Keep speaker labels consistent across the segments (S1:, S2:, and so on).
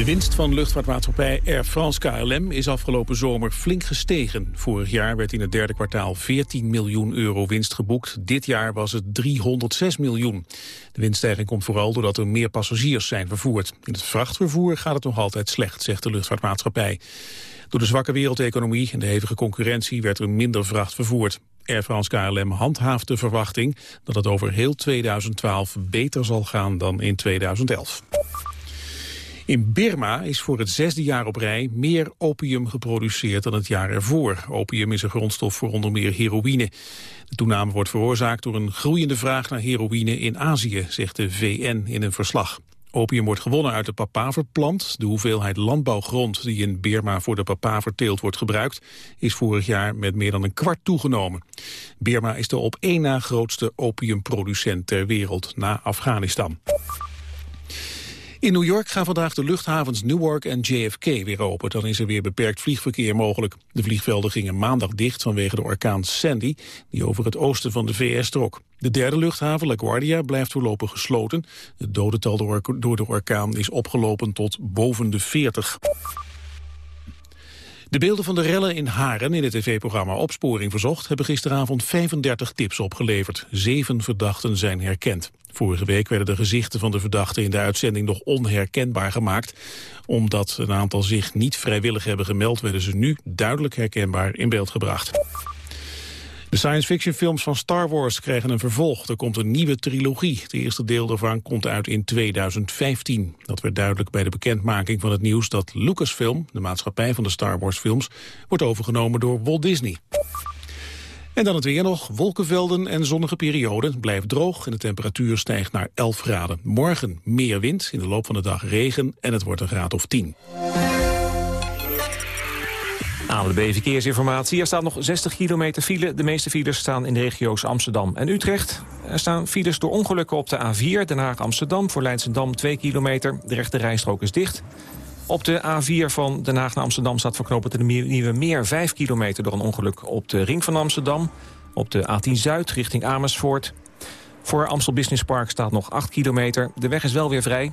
S1: De winst van luchtvaartmaatschappij Air France KLM is afgelopen zomer flink gestegen. Vorig jaar werd in het derde kwartaal 14 miljoen euro winst geboekt. Dit jaar was het 306 miljoen. De winststijging komt vooral doordat er meer passagiers zijn vervoerd. In het vrachtvervoer gaat het nog altijd slecht, zegt de luchtvaartmaatschappij. Door de zwakke wereldeconomie en de hevige concurrentie werd er minder vracht vervoerd. Air France KLM handhaaft de verwachting dat het over heel 2012 beter zal gaan dan in 2011. In Birma is voor het zesde jaar op rij meer opium geproduceerd dan het jaar ervoor. Opium is een grondstof voor onder meer heroïne. De toename wordt veroorzaakt door een groeiende vraag naar heroïne in Azië, zegt de VN in een verslag. Opium wordt gewonnen uit de papaverplant. De hoeveelheid landbouwgrond die in Birma voor de papaverteelt wordt gebruikt... is vorig jaar met meer dan een kwart toegenomen. Birma is de op één na grootste opiumproducent ter wereld, na Afghanistan. In New York gaan vandaag de luchthavens Newark en JFK weer open. Dan is er weer beperkt vliegverkeer mogelijk. De vliegvelden gingen maandag dicht vanwege de orkaan Sandy... die over het oosten van de VS trok. De derde luchthaven, LaGuardia, blijft voorlopig gesloten. Het dodental door de orkaan is opgelopen tot boven de 40. De beelden van de rellen in Haren in het tv-programma Opsporing Verzocht... hebben gisteravond 35 tips opgeleverd. Zeven verdachten zijn herkend. Vorige week werden de gezichten van de verdachten in de uitzending nog onherkenbaar gemaakt. Omdat een aantal zich niet vrijwillig hebben gemeld... werden ze nu duidelijk herkenbaar in beeld gebracht. De science fiction films van Star Wars krijgen een vervolg. Er komt een nieuwe trilogie. Het eerste deel daarvan komt uit in 2015. Dat werd duidelijk bij de bekendmaking van het nieuws dat Lucasfilm, de maatschappij van de Star Wars films, wordt overgenomen door Walt Disney. En dan het weer nog. Wolkenvelden en zonnige perioden. Blijft droog en de temperatuur stijgt naar 11 graden. Morgen meer wind, in de loop van de dag regen en het wordt een graad of 10.
S2: ANWB Verkeersinformatie. Er staat nog 60 kilometer file. De meeste files staan in de regio's Amsterdam en Utrecht. Er staan files door ongelukken op de A4, Den Haag-Amsterdam... voor Leidsendam 2 kilometer. De rechte rijstrook is dicht. Op de A4 van Den Haag naar Amsterdam staat verknopen de Nieuwe Meer 5 kilometer door een ongeluk op de ring van Amsterdam. Op de A10 Zuid richting Amersfoort. Voor Amstel Business Park staat nog 8 kilometer. De weg is wel weer vrij.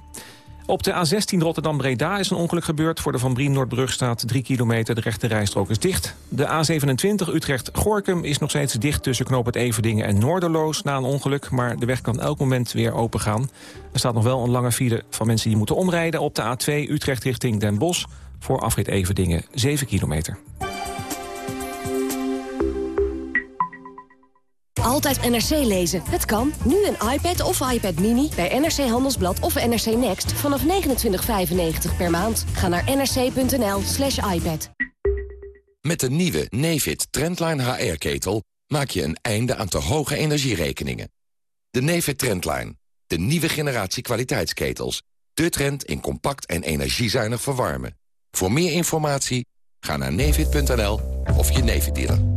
S2: Op de A16 Rotterdam-Breda is een ongeluk gebeurd. Voor de Van Brien-Noordbrug staat 3 kilometer. De rechte rijstrook is dicht. De A27 Utrecht-Gorkum is nog steeds dicht tussen Knoop het Everdingen en Noorderloos na een ongeluk. Maar de weg kan elk moment weer open gaan. Er staat nog wel een lange file van mensen die moeten omrijden. Op de A2 Utrecht richting Den Bosch voor afrit Everdingen 7 kilometer.
S3: Altijd NRC lezen. Het kan. Nu een iPad of iPad Mini bij NRC Handelsblad of NRC Next vanaf 29,95 per maand. Ga naar nrc.nl slash iPad.
S4: Met de nieuwe Nefit Trendline HR-ketel maak je een einde aan te hoge energierekeningen. De Nefit Trendline, de nieuwe generatie kwaliteitsketels. De trend in compact en energiezuinig verwarmen. Voor meer informatie ga naar nefit.nl of je Nefit dealer.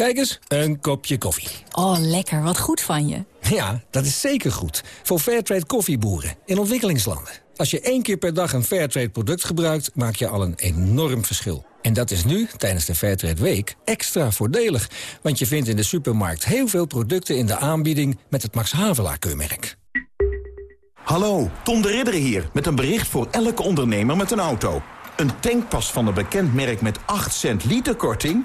S5: Kijk eens, een kopje koffie.
S6: Oh, lekker. Wat goed van je.
S5: Ja, dat is zeker goed. Voor Fairtrade koffieboeren in ontwikkelingslanden. Als je één keer per dag een Fairtrade product gebruikt, maak je al een enorm verschil. En dat is nu, tijdens de Fairtrade Week, extra voordelig. Want je vindt in de supermarkt heel veel producten in de aanbieding met het Max Havelaar keurmerk.
S7: Hallo, Tom de Ridder hier, met een bericht voor elke ondernemer met een auto. Een tankpas van een bekend merk met 8 cent liter korting?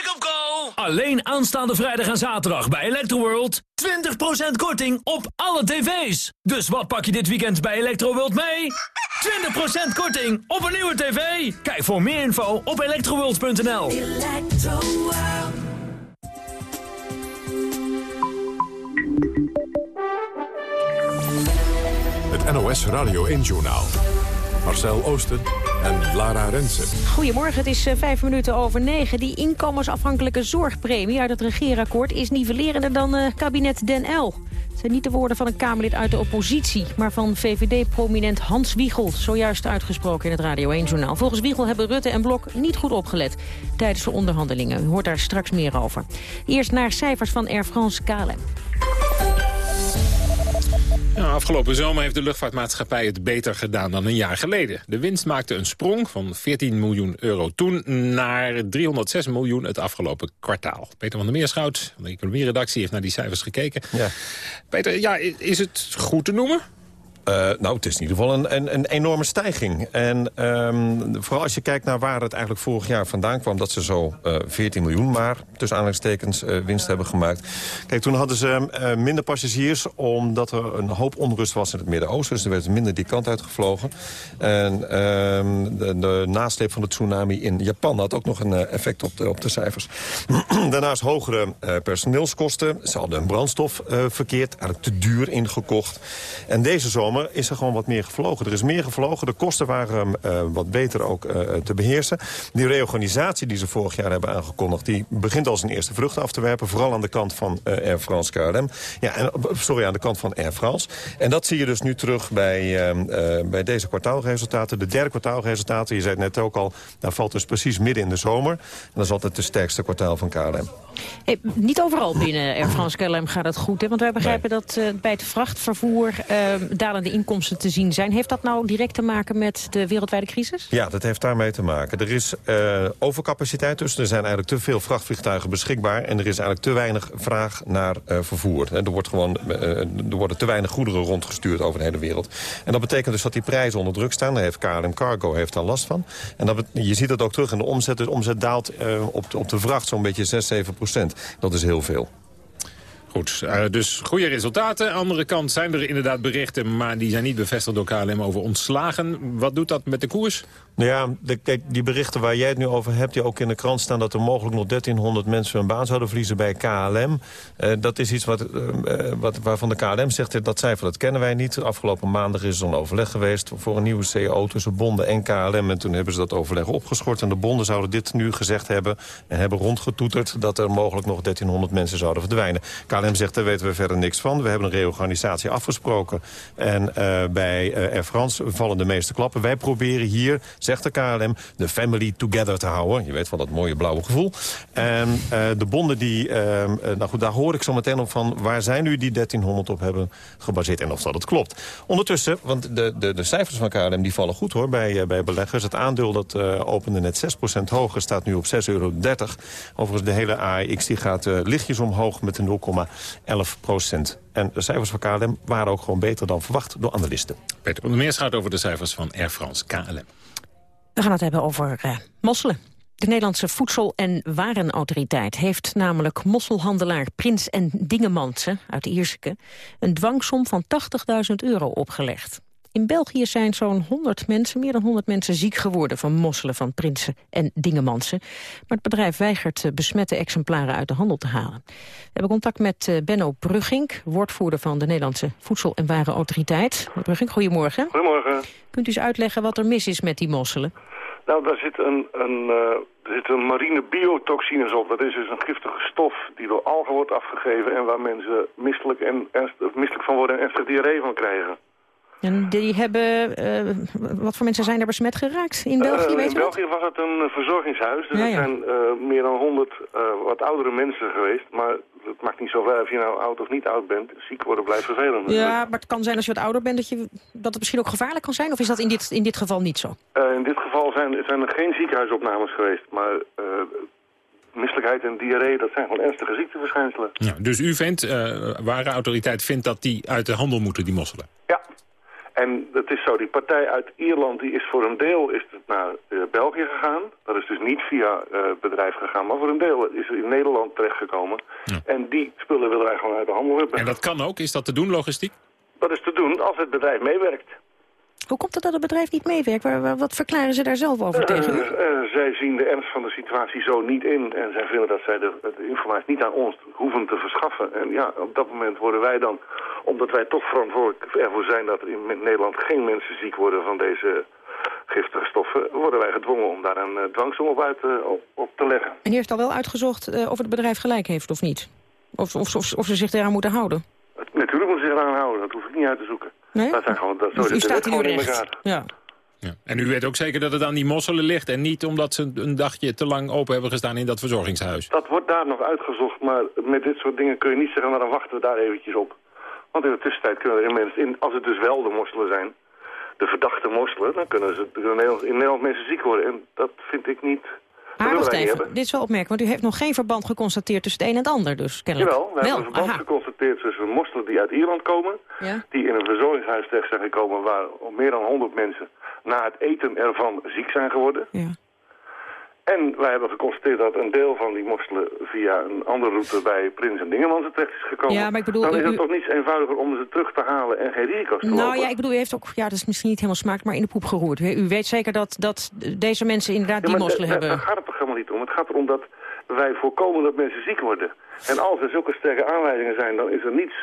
S8: Alleen aanstaande vrijdag en zaterdag bij Electroworld 20% korting op alle tv's. Dus wat pak je dit weekend bij Electroworld mee? 20% korting op een nieuwe tv. Kijk voor meer info op electroworld.nl.
S9: Het NOS Radio 1-journaal. Marcel Oosten en Lara Rensen.
S10: Goedemorgen, het is eh, vijf minuten over negen. Die inkomensafhankelijke zorgpremie uit het regeerakkoord... is nivellerender dan uh, kabinet Den L. Het zijn niet de woorden van een Kamerlid uit de oppositie... maar van VVD-prominent Hans Wiegel, zojuist uitgesproken in het Radio 1-journaal. Volgens Wiegel hebben Rutte en Blok niet goed opgelet tijdens de onderhandelingen. U hoort daar straks meer over. Eerst naar cijfers van Air France KLM.
S11: Ja, afgelopen zomer heeft de luchtvaartmaatschappij het beter gedaan dan een jaar geleden. De winst maakte een sprong van 14 miljoen euro toen naar 306 miljoen het afgelopen kwartaal. Peter van der Meerschout van de economieredactie heeft naar die cijfers gekeken. Ja. Peter, ja, is het goed te noemen?
S12: Uh, nou, het is in ieder geval een, een, een enorme stijging. En um, vooral als je kijkt naar waar het eigenlijk vorig jaar vandaan kwam... dat ze zo uh, 14 miljoen maar, tussen aanhalingstekens, uh, winst hebben gemaakt. Kijk, toen hadden ze uh, minder passagiers... omdat er een hoop onrust was in het Midden-Oosten. Dus er werd minder die kant uitgevlogen. En um, de, de nasleep van de tsunami in Japan had ook nog een effect op de, op de cijfers. Daarnaast hogere personeelskosten. Ze hadden hun brandstof verkeerd, eigenlijk te duur ingekocht. En deze zomer is er gewoon wat meer gevlogen. Er is meer gevlogen, de kosten waren uh, wat beter ook uh, te beheersen. Die reorganisatie die ze vorig jaar hebben aangekondigd... die begint al zijn eerste vruchten af te werpen. Vooral aan de kant van uh, Air France KLM. Ja, en, sorry, aan de kant van Air France. En dat zie je dus nu terug bij, bij deze kwartaalresultaten. De derde kwartaalresultaten, je zei het net ook al... daar valt dus precies midden in de zomer. En dat is altijd de sterkste kwartaal van KLM.
S10: Hey, niet overal binnen Air France KLM gaat het goed. Hè? Want wij begrijpen nee. dat bij het vrachtvervoer... dalende de inkomsten te zien zijn. Heeft dat nou direct te maken met de wereldwijde crisis?
S12: Ja, dat heeft daarmee te maken. Er is uh, overcapaciteit dus. Er zijn eigenlijk te veel vrachtvliegtuigen beschikbaar... en er is eigenlijk te weinig vraag naar uh, vervoer. Er, wordt gewoon, uh, er worden te weinig goederen rondgestuurd over de hele wereld. En dat betekent dus dat die prijzen onder druk staan. Daar heeft KLM Cargo heeft daar last van. En dat, je ziet het ook terug in de omzet. De omzet daalt op, op de vracht zo'n beetje 6, 7 procent. Dat is heel veel.
S11: Goed, uh, dus goede resultaten. Andere kant zijn er inderdaad berichten... maar die zijn niet bevestigd door KLM over ontslagen. Wat doet dat met de koers?
S12: Nou ja, die berichten waar jij het nu over hebt... die ook in de krant staan dat er mogelijk nog 1300 mensen hun baan zouden verliezen bij KLM. Uh, dat is iets wat, uh, wat, waarvan de KLM zegt, dat cijfer dat kennen wij niet. Afgelopen maandag is er een overleg geweest voor een nieuwe CO tussen bonden en KLM. En toen hebben ze dat overleg opgeschort. En de bonden zouden dit nu gezegd hebben en hebben rondgetoeterd... dat er mogelijk nog 1300 mensen zouden verdwijnen. KLM zegt, daar weten we verder niks van. We hebben een reorganisatie afgesproken. En bij Air France vallen de meeste klappen. Wij proberen hier, zegt de KLM, de family together te houden. Je weet van dat mooie blauwe gevoel. En uh, de bonden die, nou goed, daar hoor ik zo meteen op van... waar zijn nu die 1300 op hebben gebaseerd en of dat het klopt. Ondertussen, want de, de, de cijfers van KLM die vallen goed hoor bij, bij beleggers. Het aandeel dat opende net 6% hoger staat nu op 6,30 euro. Overigens de hele AEX die gaat lichtjes omhoog met de 11 procent. En de cijfers van KLM waren ook gewoon beter dan verwacht door analisten.
S11: Peter van der Meer gaat over de cijfers van Air France KLM.
S10: We gaan het hebben over uh, mosselen. De Nederlandse Voedsel- en Warenautoriteit heeft namelijk mosselhandelaar Prins en Dingemansen uit Ierseke een dwangsom van 80.000 euro opgelegd. In België zijn zo'n 100 mensen, meer dan 100 mensen ziek geworden van mosselen van prinsen en dingemansen. Maar het bedrijf weigert besmette exemplaren uit de handel te halen. We hebben contact met Benno Brugging, woordvoerder van de Nederlandse Voedsel- en Warenautoriteit. Brugging, goedemorgen.
S13: Goedemorgen.
S10: Kunt u eens uitleggen wat er mis is met die mosselen?
S13: Nou, daar zit een, een, uh, zitten marine biotoxines op. Dat is dus een giftige stof die door algen wordt afgegeven... en waar mensen misselijk, en, misselijk van worden en ernstig diarree van krijgen.
S10: En die hebben, uh, wat voor mensen zijn er besmet geraakt in België, uh, weet
S13: In België was het een verzorgingshuis. Dus ja, ja. er zijn uh, meer dan 100 wat oudere mensen geweest. Maar het maakt niet zoveel of je nou oud of niet oud bent. Ziek worden blijft vervelend.
S10: Ja, maar het kan zijn als je wat ouder bent dat, je, dat het misschien ook gevaarlijk kan zijn? Of is dat in dit, in dit geval niet zo?
S13: in dit geval zijn, zijn er geen ziekenhuisopnames geweest. Maar misselijkheid en diarree, dat zijn gewoon ernstige ziekteverschijnselen.
S11: Ja, dus u vindt, ware autoriteit vindt dat die uit de handel moeten, die mosselen?
S13: En het is zo, die partij uit Ierland die is voor een deel is het naar uh, België gegaan. Dat is dus niet via uh, bedrijf gegaan, maar voor een deel is in Nederland terechtgekomen. En die spullen willen wij gewoon uit de handel hebben.
S11: En dat kan ook? Is dat te doen, logistiek?
S13: Dat is te doen als het bedrijf meewerkt.
S10: Hoe komt het dat het bedrijf niet meewerkt? Wat verklaren ze daar zelf over tegen u?
S13: Uh, zij zien de ernst van de situatie zo niet in. En zij vinden dat zij de, de, informatie niet aan ons hoeven te verschaffen. En ja, op dat moment worden wij dan, omdat wij toch verantwoordelijk ervoor zijn... dat er in Nederland geen mensen ziek worden van deze giftige stoffen... worden wij gedwongen om daar een uh, dwangsom op, uit, op, te leggen.
S10: En u heeft al wel uitgezocht of het bedrijf gelijk heeft of niet? Of, of, of, of ze zich eraan moeten houden?
S13: Natuurlijk moeten ze zich eraan houden, dat hoef ik niet uit te zoeken.
S10: Nee?
S13: Dat zijn gewoon, dat, zo
S10: dus u staat
S13: gewoon
S10: in
S13: elkaar.
S10: Ja.
S11: Ja. En u weet ook zeker dat het aan die mosselen ligt... en niet omdat ze een dagje te lang open hebben gestaan in dat verzorgingshuis?
S13: Dat wordt daar nog uitgezocht, maar met dit soort dingen kun je niet zeggen... nou dan wachten we daar eventjes op. Want in de tussentijd kunnen er mensen in, als het dus wel de mosselen zijn... de verdachte mosselen, dan kunnen ze in Nederland, in Nederland mensen ziek worden. En dat vind ik niet...
S10: Maar wacht even, dit is wel opmerkelijk, want u heeft nog geen verband geconstateerd tussen het een en het ander dus, kennelijk.
S13: Jawel, we
S10: wel,
S13: hebben een verband
S10: aha.
S13: geconstateerd tussen mosselen die uit Ierland komen...
S10: Ja?
S13: die in een verzorgingshuis terecht zijn gekomen waar meer dan 100 mensen na het eten ervan ziek zijn geworden.
S10: Ja.
S13: En wij hebben geconstateerd dat een deel van die mosselen via een andere route bij Prins en Dingemans terecht is gekomen.
S10: Ja, maar ik bedoel,
S13: Dan is
S10: u-
S13: het toch niets eenvoudiger om ze terug te halen en geen risico's te
S10: Nou
S13: lopen.
S10: ja, ik bedoel, u heeft ook, ja, dat is misschien niet helemaal smaak, maar in de poep geroerd. U weet zeker dat, dat deze mensen inderdaad
S13: Ja,
S10: die mosselen
S13: da- da-
S10: hebben.
S13: Daar gaat het toch helemaal niet om. Het gaat erom dat wij voorkomen dat mensen ziek worden. En als er zulke sterke aanwijzingen zijn, dan is er niets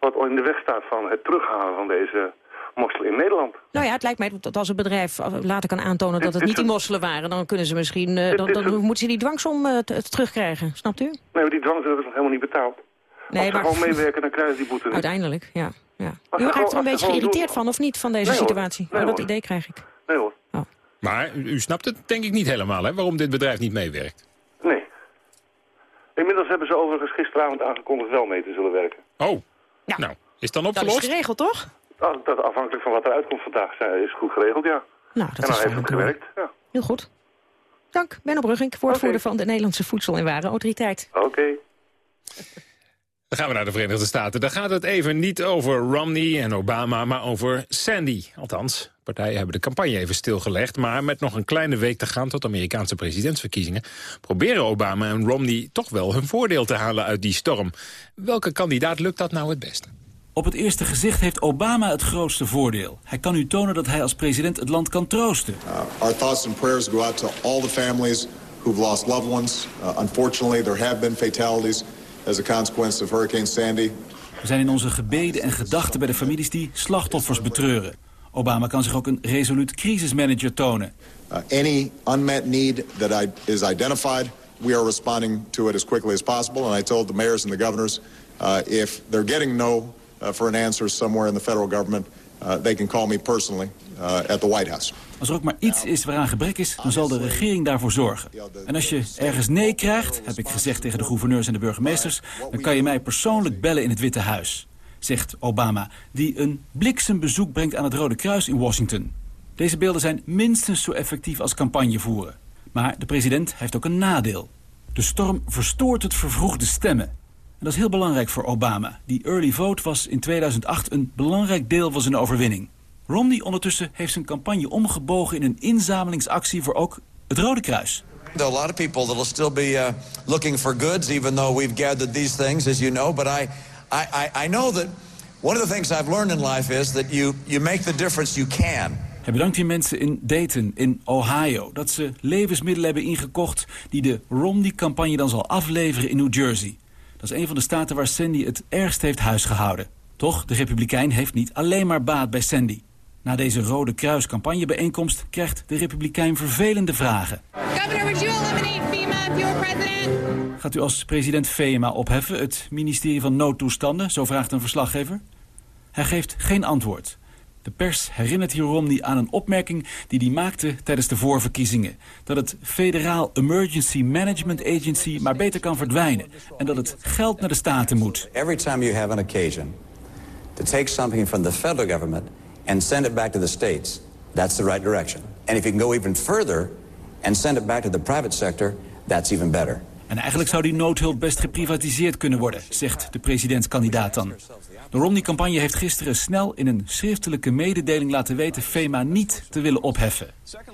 S13: wat in de weg staat van het terughalen van deze mosselen in Nederland.
S10: Nou ja, het lijkt mij dat als een bedrijf later kan aantonen dat het niet die mosselen waren, dan kunnen ze misschien, eh, dan, dan moeten ze die dwangsom eh, terugkrijgen. Snapt u?
S13: Nee, maar die dwang hebben ze nog helemaal niet betaald.
S10: Nee,
S13: als ze
S10: maar
S13: gewoon meewerken, dan krijgen ze die boete
S10: uiteindelijk, ja. ja. U raakt er een beetje geïrriteerd
S13: doen-
S10: van, of niet, van deze
S13: Nee,
S10: situatie?
S13: Nee,
S10: oh, dat
S13: hoor.
S10: idee krijg ik.
S13: Nee hoor.
S11: Maar u, u snapt het denk ik niet helemaal, hè, waarom dit bedrijf niet meewerkt.
S13: Nee. Inmiddels hebben ze overigens gisteravond aangekondigd wel mee te zullen werken.
S11: Oh, nou, is dan
S10: Dat is
S11: opgelost?
S10: geregeld, toch?
S13: Dat, dat afhankelijk van wat eruit komt vandaag is goed geregeld, ja.
S10: Nou, dat
S13: en dan
S10: is
S13: heeft het gewerkt. Ja.
S10: Heel goed. Dank, Benno Brugging, woordvoerder van de Nederlandse Voedsel- en Warenautoriteit.
S13: Oké.
S11: Dan gaan we naar de Verenigde Staten. Daar gaat het even niet over Romney en Obama, maar over Sandy. Althans, partijen hebben de campagne even stilgelegd... maar met nog een kleine week te gaan tot de Amerikaanse presidentsverkiezingen... proberen Obama en Romney toch wel hun voordeel te halen uit die storm. Welke kandidaat lukt dat nou het beste?
S14: Op het eerste gezicht heeft Obama het grootste voordeel. Hij kan u tonen dat hij als president het land kan troosten.
S15: Our thoughts and prayers go out to all the families who've lost loved ones. Uh, unfortunately, there have been fatalities as a consequence of Hurricane Sandy.
S14: We zijn in onze gebeden en gedachten bij de families die slachtoffers betreuren. Obama kan zich ook een resoluut crisismanager tonen.
S15: Uh, any unmet need that I, is identified, we are responding to it as quickly as possible. And I told the mayors and the governors, uh, if they're getting no uh, for an answer somewhere in the federal government, uh, they can call me personally uh, at the White House.
S14: Als er ook maar iets is waaraan gebrek is, dan zal de regering daarvoor zorgen. En als je ergens nee krijgt, heb ik gezegd tegen de gouverneurs en de burgemeesters... dan kan je mij persoonlijk bellen in het Witte Huis, zegt Obama... die een bliksembezoek brengt aan het Rode Kruis in Washington. Deze beelden zijn minstens zo effectief als campagne voeren. Maar de president heeft ook een nadeel. De storm verstoort het vervroegde stemmen. En dat is heel belangrijk voor Obama. Die early vote was in 2008 een belangrijk deel van zijn overwinning. Romney ondertussen heeft zijn campagne omgebogen in een inzamelingsactie voor ook het Rode Kruis.
S16: There are a lot of people that'll still be uh, looking for goods, even though we've gathered these things, as you know. But I, I, I, know that one of the things I've learned in life is that you, you make the difference you can.
S14: Hij bedankt hier mensen in Dayton, in Ohio... dat ze levensmiddelen hebben ingekocht... die de Romney-campagne dan zal afleveren in New Jersey. Dat is een van de staten waar Sandy het ergst heeft huisgehouden. Toch, de Republikein heeft niet alleen maar baat bij Sandy. Na deze Rode Kruis campagnebijeenkomst krijgt de Republikein vervelende vragen.
S17: Governor, would you eliminate FEMA if you were president?
S14: Gaat u als president FEMA opheffen, het ministerie van Noodtoestanden? Zo vraagt een verslaggever. Hij geeft geen antwoord. De pers herinnert Romney aan een opmerking die hij maakte tijdens de voorverkiezingen. Dat het Federaal Emergency Management Agency maar beter kan verdwijnen. En dat het geld naar de staten moet.
S18: Every time you have an occasion to take something from the federal government and send it back to the states, that's the right direction. And if you can go even further and send it back to the private sector, that's even better.
S14: En eigenlijk zou die noodhulp best geprivatiseerd kunnen worden, zegt de presidentskandidaat dan. De Romney-campagne heeft gisteren snel in een schriftelijke mededeling laten weten FEMA niet te willen opheffen.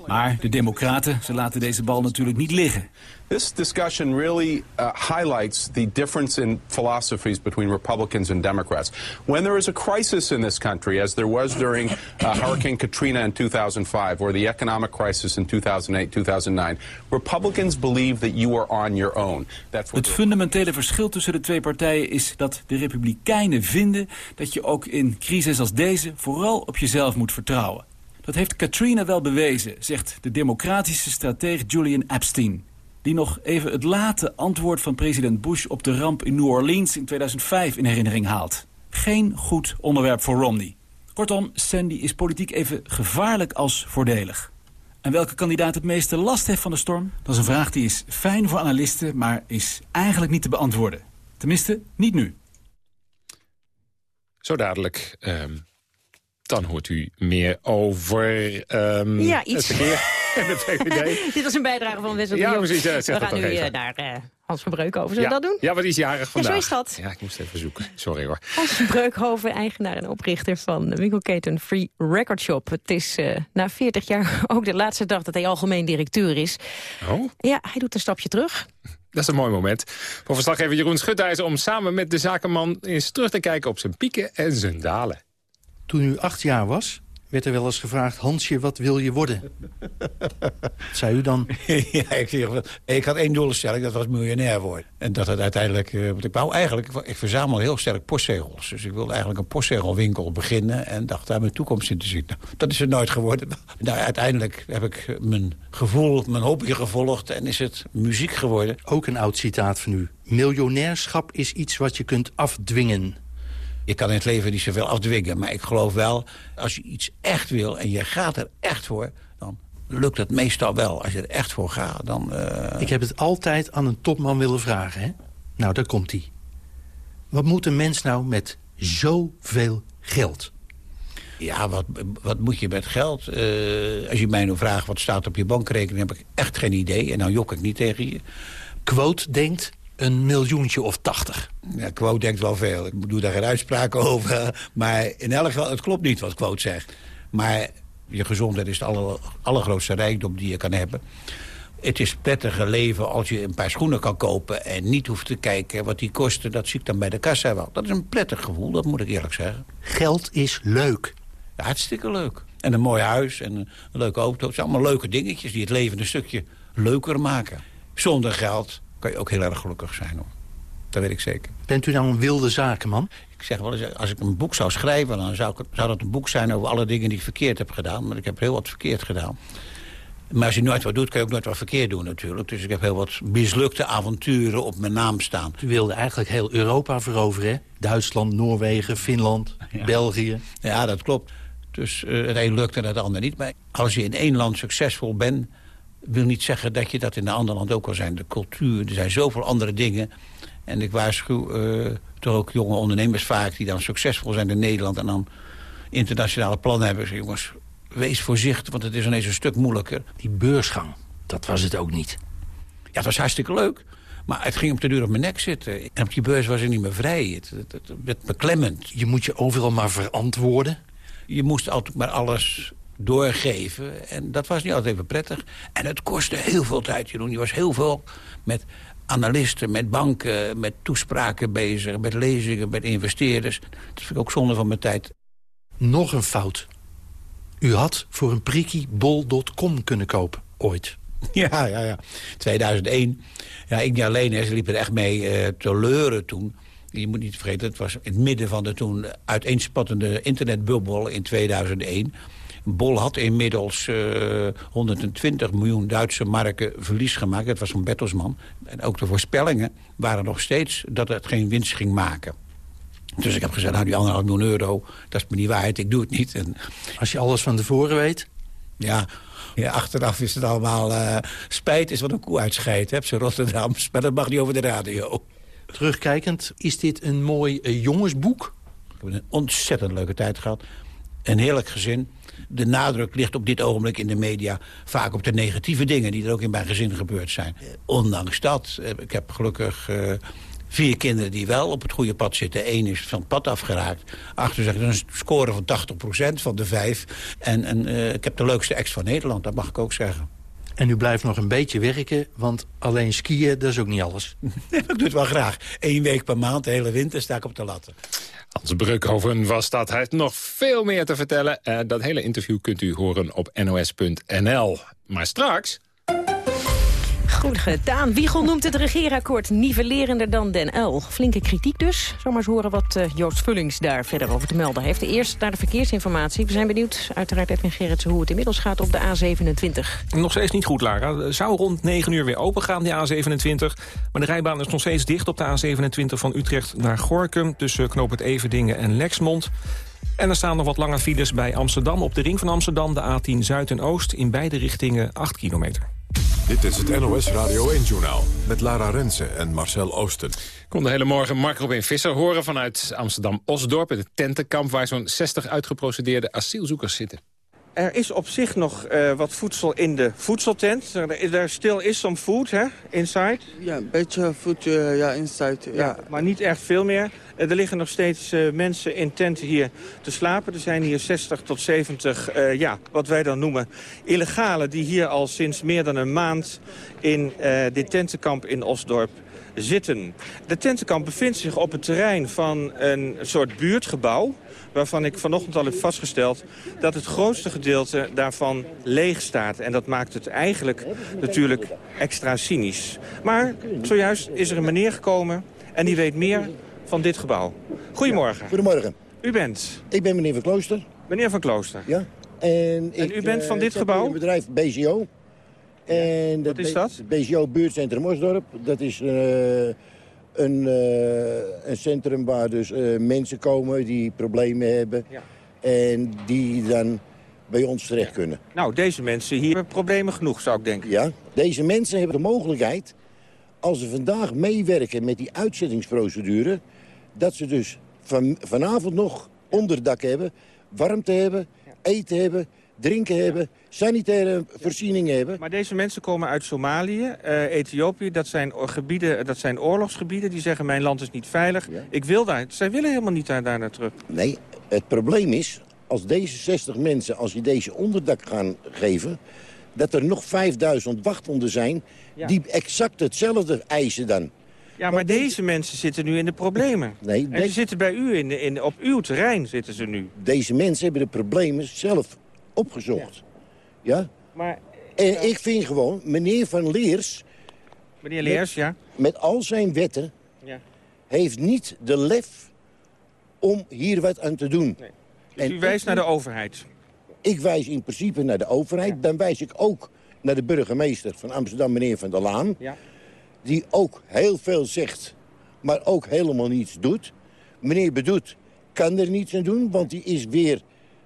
S14: Maar de democraten, ze laten deze bal natuurlijk niet liggen.
S19: This discussion really uh, highlights the difference in philosophies between Republicans and Democrats. When there is a crisis in this country, as there was during uh, Hurricane Katrina in 2005 or the economic crisis in 2008, 2009, Republicans believe that you are on your own. That's
S14: Het fundamentele verschil tussen de twee partijen is dat de Republikeinen vinden dat je ook in crisis als deze vooral op jezelf moet vertrouwen. Dat heeft Katrina wel bewezen, zegt de democratische strateeg Julian Epstein die nog even het late antwoord van president Bush op de ramp in New Orleans in 2005 in herinnering haalt. Geen goed onderwerp voor Romney. Kortom, Sandy is politiek even gevaarlijk als voordelig. En welke kandidaat het meeste last heeft van de storm? Dat is een vraag die is fijn voor analisten, maar is eigenlijk niet te beantwoorden. Tenminste, niet nu.
S11: Zo dadelijk. Um, dan hoort u meer over um,
S10: ja, iets.
S11: het verkeer.
S10: Dit was een bijdrage van Wessel
S11: Ja,
S10: de
S11: precies. Ja,
S10: We
S11: zeg
S10: gaan
S11: toch
S10: nu
S11: even.
S10: eh, naar eh, Hans van Breukhoven. Zullen
S11: ja.
S10: we dat doen?
S11: Ja, wat is jarig vandaag?
S10: zo is dat.
S11: Ja, ik moest even zoeken. Sorry hoor.
S10: Hans van Breukhoven, eigenaar en oprichter van de winkelketen Free Record Shop. Het is eh, na 40 jaar ook de laatste dag dat hij algemeen directeur is.
S11: Oh?
S10: Ja, hij doet een stapje terug.
S11: Dat is een mooi moment. Voor verslaggever Jeroen Schutijzer om samen met de zakenman eens terug te kijken op zijn pieken en zijn dalen.
S20: Toen u acht jaar was, werd er wel eens gevraagd... Hansje, wat wil je worden? Wat zei u dan?
S21: ja, ik, zeg, ik had één doelstelling, dat was miljonair worden. En dat het uiteindelijk... eh, Want ik wou eigenlijk... Ik, verzamel heel sterk postzegels. Dus ik wilde eigenlijk een postzegelwinkel beginnen... en dacht daar mijn toekomst in te zien. Nou, dat is er nooit geworden. Nou, uiteindelijk heb ik mijn gevoel, mijn hobby gevolgd... en is het muziek geworden.
S20: Ook een oud citaat van u. Miljonairschap is iets wat je kunt afdwingen.
S21: Je kan in het leven niet zoveel afdwingen. Maar ik geloof wel, als je iets echt wil en je gaat er echt voor... dan lukt het meestal wel. Als je er echt voor gaat, dan... Uh...
S20: Ik heb het altijd aan een topman willen vragen. Hè? Nou, daar komt hij. Wat moet een mens nou met zoveel geld?
S21: Ja, wat, wat moet je met geld? Uh, als je mij nu vraagt wat staat op je bankrekening... heb ik echt geen idee. En nou jok ik niet tegen je.
S20: Quote denkt een miljoentje of tachtig.
S21: Ja, Quote denkt wel veel. Ik doe daar geen uitspraken over. Maar in elk geval, het klopt niet wat Quote zegt. Maar je gezondheid is het aller, allergrootste rijkdom die je kan hebben. Het is prettiger leven als je een paar schoenen kan kopen... en niet hoeft te kijken wat die kosten. Dat zie ik dan bij de kassa wel. Dat is een prettig gevoel, dat moet ik eerlijk zeggen.
S20: Geld is leuk.
S21: Ja, hartstikke leuk. En een mooi huis en een, een leuke auto. Het zijn allemaal leuke dingetjes die het leven een stukje leuker maken. Zonder geld kan je ook heel erg gelukkig zijn. Hoor. Dat weet ik zeker.
S20: Bent u nou een wilde zakenman?
S21: Ik zeg wel eens, als ik een boek zou schrijven... dan zou, ik, zou dat een boek zijn over alle dingen die ik verkeerd heb gedaan. Maar ik heb heel wat verkeerd gedaan. Maar als je nooit wat doet, kan je ook nooit wat verkeerd doen natuurlijk. Dus ik heb heel wat mislukte avonturen op mijn naam staan.
S20: U wilde eigenlijk heel Europa veroveren, hè? Duitsland, Noorwegen, Finland, ja. België.
S21: Ja, dat klopt. Dus uh, het een lukt en het ander niet. Maar als je in één land succesvol bent... wil niet zeggen dat je dat in een ander land ook al zijn. De cultuur, er zijn zoveel andere dingen. En ik waarschuw uh, toch ook jonge ondernemers vaak... die dan succesvol zijn in Nederland... en dan internationale plannen hebben. Jongens, wees voorzichtig, want het is ineens een stuk moeilijker.
S20: Die beursgang, dat was het ook niet.
S21: Ja, het was hartstikke leuk. Maar het ging op de duur op mijn nek zitten. En op die beurs was ik niet meer vrij. Het, het, het werd beklemmend.
S20: Je moet je overal maar verantwoorden.
S21: Je moest altijd maar alles doorgeven. En dat was niet altijd even prettig. En het kostte heel veel tijd, Jeroen. Je was heel veel met analisten, met banken, met toespraken bezig... met lezingen, met investeerders. Dat vind ik ook zonde van mijn tijd.
S20: Nog een fout. U had voor een prikkie bol.com kunnen kopen, ooit.
S21: Ja, ja, ja. 2001. Ja, ik niet alleen, hè. ze liepen er echt mee uh, te leuren toen. Je moet niet vergeten, het was in het midden van de toen uiteenspattende internetbubbel in 2001. Bol had inmiddels uh, 120 miljoen Duitse marken verlies gemaakt. Dat was van Bertelsmann. En ook de voorspellingen waren nog steeds dat het geen winst ging maken. Dus ik heb gezegd, nou die anderhalf miljoen euro, dat is me niet waarheid, ik doe het niet. En,
S20: Als je alles van tevoren weet?
S21: Ja, ja achteraf is het allemaal uh, spijt is wat een koe uitscheidt, hè, zo Rotterdams. Maar dat mag niet over de radio.
S20: Terugkijkend, is dit een mooi uh, jongensboek?
S21: Ik heb een ontzettend leuke tijd gehad. Een heerlijk gezin. De nadruk ligt op dit ogenblik in de media vaak op de negatieve dingen... die er ook in mijn gezin gebeurd zijn. Ondanks dat, ik heb gelukkig... Uh, Vier kinderen die wel op het goede pad zitten. Eén is van het pad afgeraakt. Achter zegt een score van 80% van de vijf. En, en eh, ik heb de leukste ex van Nederland, dat mag ik ook zeggen.
S20: En u blijft nog een beetje werken, want alleen skiën, dat is ook niet alles.
S21: ik doe het wel graag. Eén week per maand, de hele winter, sta ik op de latten.
S11: Hans Brukhoven was dat. Hij heeft nog veel meer te vertellen. Uh, dat hele interview kunt u horen op nos.nl. Maar straks...
S10: Goed gedaan. Wiegel noemt het regeerakkoord nivellerender dan Den L. Flinke kritiek dus. Zomaar eens horen wat uh, Joost Vullings daar verder over te melden heeft. Eerst naar de verkeersinformatie. We zijn benieuwd, uiteraard Edwin Gerritsen, hoe het inmiddels gaat op de A27.
S22: Nog steeds niet goed, Lara. Zou rond 9 uur weer open gaan, die A27. Maar de rijbaan is nog steeds dicht op de A27 van Utrecht naar Gorkum... tussen Knoop het en Lexmond. En er staan nog wat lange files bij Amsterdam op de ring van Amsterdam... de A10 Zuid en Oost, in beide richtingen 8 kilometer.
S9: Dit is het NOS Radio 1-journaal met Lara Rensen en Marcel Oosten.
S11: Kom de hele morgen Mark Robin Visser horen vanuit Amsterdam-Osdorp... het tentenkamp waar zo'n 60 uitgeprocedeerde asielzoekers zitten.
S23: Er is op zich nog uh, wat voedsel in de voedseltent. Er stil is some food, hè, inside?
S24: Ja, een beetje food, uh, ja, inside. Ja.
S23: ja. maar niet echt veel meer. Uh, er liggen nog steeds mensen in tenten hier te slapen. Er zijn hier 60 tot 70, ja, wat wij dan noemen, illegalen... die hier al sinds meer dan een maand in dit tentenkamp in Osdorp zitten. De tentenkamp bevindt zich op het terrein van een soort buurtgebouw waarvan ik vanochtend al heb vastgesteld... dat het grootste gedeelte daarvan leeg staat. En dat maakt het eigenlijk natuurlijk extra cynisch. Maar zojuist is er een meneer gekomen en die weet meer van dit gebouw. Goedemorgen.
S25: Goedemorgen.
S23: U bent?
S25: Ik ben meneer Van Klooster.
S23: Meneer Van Klooster?
S25: Ja. En, ik,
S23: en u bent van dit gebouw?
S25: Het bedrijf BCO. En
S23: Wat is dat?
S25: BCO Buurtcentrum Osdorp. Dat is... Uh, een, uh, een centrum waar dus uh, mensen komen die problemen hebben. Ja. En die dan bij ons terecht kunnen.
S23: Nou, deze mensen hier hebben problemen genoeg, zou ik denken.
S25: Ja, deze mensen hebben de mogelijkheid... als ze vandaag meewerken met die uitzettingsprocedure... dat ze dus van, vanavond nog onderdak hebben, warmte hebben, eten hebben drinken hebben, sanitaire voorzieningen hebben.
S23: Maar deze mensen komen uit Somalië, uh, Ethiopië. Dat zijn, gebieden, dat zijn oorlogsgebieden. Die zeggen, mijn land is niet veilig. Ja. Ik wil daar. Zij willen helemaal niet daar, daar naar terug.
S25: Nee, het probleem is, als deze 60 mensen, als je deze onderdak gaan geven... dat er nog 5000 wachtenden zijn ja. die exact hetzelfde eisen dan.
S23: Ja, maar deze... deze mensen zitten nu in de problemen.
S25: Nee,
S23: en ze zitten bij u, in, in, op uw terrein zitten ze nu.
S25: Deze mensen hebben de problemen zelf opgezocht. Ja? ja?
S23: Maar,
S25: en ja. ik vind gewoon, meneer Van Leers...
S23: Meneer Leers,
S25: met,
S23: ja.
S25: Met al zijn wetten...
S23: Ja.
S25: heeft niet de lef om hier wat aan te doen.
S23: Nee. Dus en u wijst ik, naar de overheid?
S25: Ik wijs in principe naar de overheid. Ja. Dan wijs ik ook naar de burgemeester van Amsterdam, meneer Van der Laan.
S23: Ja.
S25: Die ook heel veel zegt, maar ook helemaal niets doet. Meneer Bedoet kan er niets aan doen, want die is weer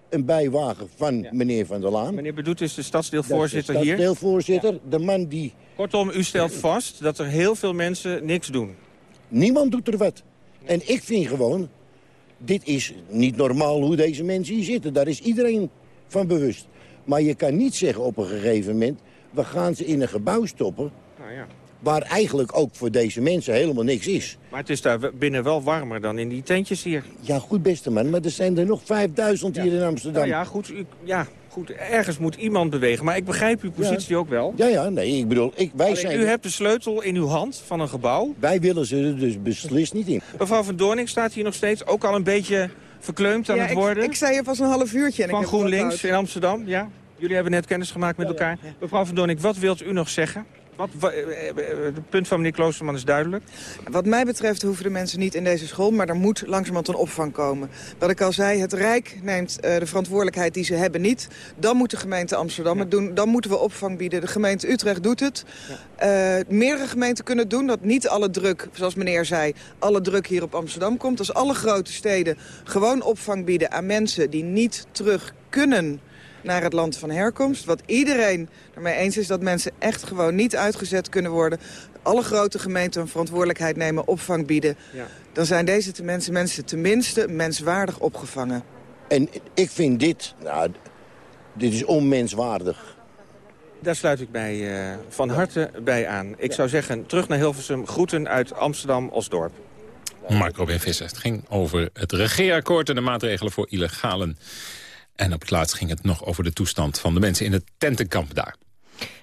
S25: een bijwagen van ja. meneer Van der Laan.
S23: Meneer Bedoet is de stadsdeelvoorzitter
S25: de
S23: hier.
S25: stadsdeelvoorzitter, ja. de man die...
S23: Kortom, u stelt vast dat er heel veel mensen niks doen.
S25: Niemand doet er wat. En ik vind gewoon, dit is niet normaal hoe deze mensen hier zitten. Daar is iedereen van bewust. Maar je kan niet zeggen op een gegeven moment... we gaan ze in een gebouw stoppen...
S23: Nou ja.
S25: Waar eigenlijk ook voor deze mensen helemaal niks is.
S23: Maar het is daar binnen wel warmer dan in die tentjes hier.
S25: Ja, goed beste man, maar er zijn er nog 5000 ja. hier in Amsterdam.
S23: Nou ja, goed, u, ja, goed, ergens moet iemand bewegen. Maar ik begrijp uw positie
S25: ja.
S23: ook wel.
S25: Ja, ja, nee, ik bedoel, ik, wij zijn...
S23: U hebt de sleutel in uw hand van een gebouw.
S25: Wij willen ze er dus beslist niet in.
S23: Mevrouw van Doorning staat hier nog steeds ook al een beetje verkleumd aan
S26: ja,
S23: het worden.
S26: Ik, ik zei hier pas een half uurtje. En
S23: van GroenLinks in Amsterdam, ja. Jullie hebben net kennis gemaakt met elkaar. Mevrouw van Doornik, wat wilt u nog zeggen? Wat, wat, het punt van meneer Kloosterman is duidelijk.
S26: Wat mij betreft hoeven de mensen niet in deze school... maar er moet langzamerhand een opvang komen. Wat ik al zei, het Rijk neemt uh, de verantwoordelijkheid die ze hebben niet. Dan moet de gemeente Amsterdam ja. het doen. Dan moeten we opvang bieden. De gemeente Utrecht doet het. Ja. Uh, meerdere gemeenten kunnen het doen. Dat niet alle druk, zoals meneer zei... alle druk hier op Amsterdam komt. Als alle grote steden gewoon opvang bieden aan mensen... die niet terug kunnen naar het land van herkomst. Wat iedereen ermee eens is dat mensen echt gewoon niet uitgezet kunnen worden. Alle grote gemeenten een verantwoordelijkheid nemen, opvang bieden.
S23: Ja.
S26: Dan zijn deze te mensen, mensen tenminste menswaardig opgevangen.
S25: En ik vind dit, nou, dit is onmenswaardig.
S23: Daar sluit ik mij uh, van harte bij aan. Ik zou zeggen, terug naar Hilversum, groeten uit Amsterdam-Osdorp.
S11: Marco Ben Visser. Het ging over het regeerakkoord en de maatregelen voor illegalen. En op het laatst ging het nog over de toestand van de mensen in het tentenkamp daar.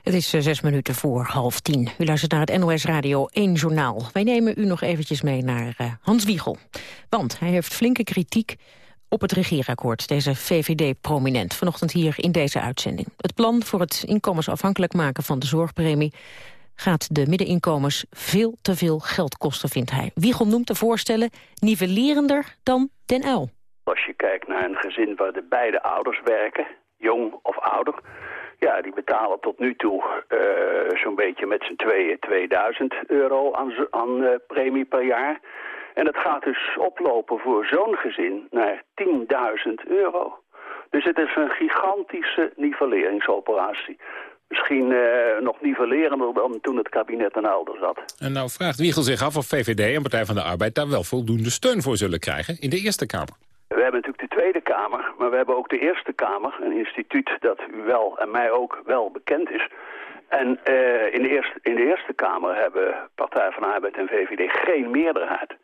S10: Het is uh, zes minuten voor half tien. U luistert naar het NOS Radio 1 Journaal. Wij nemen u nog eventjes mee naar uh, Hans Wiegel. Want hij heeft flinke kritiek op het regeerakkoord, deze VVD-prominent, vanochtend hier in deze uitzending. Het plan voor het inkomensafhankelijk maken van de zorgpremie gaat de middeninkomens veel te veel geld kosten, vindt hij. Wiegel noemt de voorstellen nivellerender dan Den Uil.
S27: Als je kijkt naar een gezin waar de beide ouders werken, jong of ouder... ja, die betalen tot nu toe uh, zo'n beetje met z'n tweeën 2000 euro aan, aan uh, premie per jaar... En het gaat dus oplopen voor zo'n gezin naar 10.000 euro. Dus het is een gigantische nivelleringsoperatie. Misschien uh, nog nivellerender dan toen het kabinet een ouder zat.
S11: En nou vraagt Wiegel zich af of VVD en Partij van de Arbeid... daar wel voldoende steun voor zullen krijgen in de Eerste Kamer.
S27: We hebben natuurlijk de Tweede Kamer, maar we hebben ook de Eerste Kamer. Een instituut dat u wel en mij ook wel bekend is. En uh, in, de eerste, in de Eerste Kamer hebben Partij van Arbeid en VVD geen meerderheid.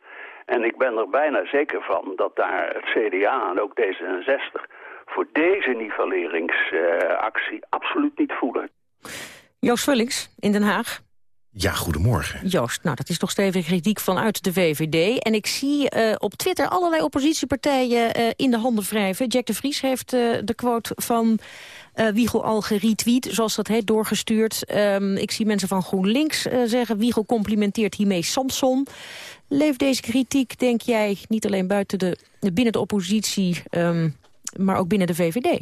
S27: En ik ben er bijna zeker van dat daar het CDA en ook D66... voor deze nivelleringsactie uh, absoluut niet voelen.
S10: Joost Vullings in Den Haag.
S28: Ja, goedemorgen.
S10: Joost, nou dat is toch stevig kritiek vanuit de VVD. En ik zie uh, op Twitter allerlei oppositiepartijen uh, in de handen wrijven. Jack de Vries heeft uh, de quote van Wiegel al geretweet, zoals dat heet, doorgestuurd. Um, ik zie mensen van GroenLinks zeggen... Wiegel complimenteert hiermee Samson. Leeft deze kritiek, denk jij, niet alleen buiten de, binnen de oppositie... Um, maar ook binnen de VVD.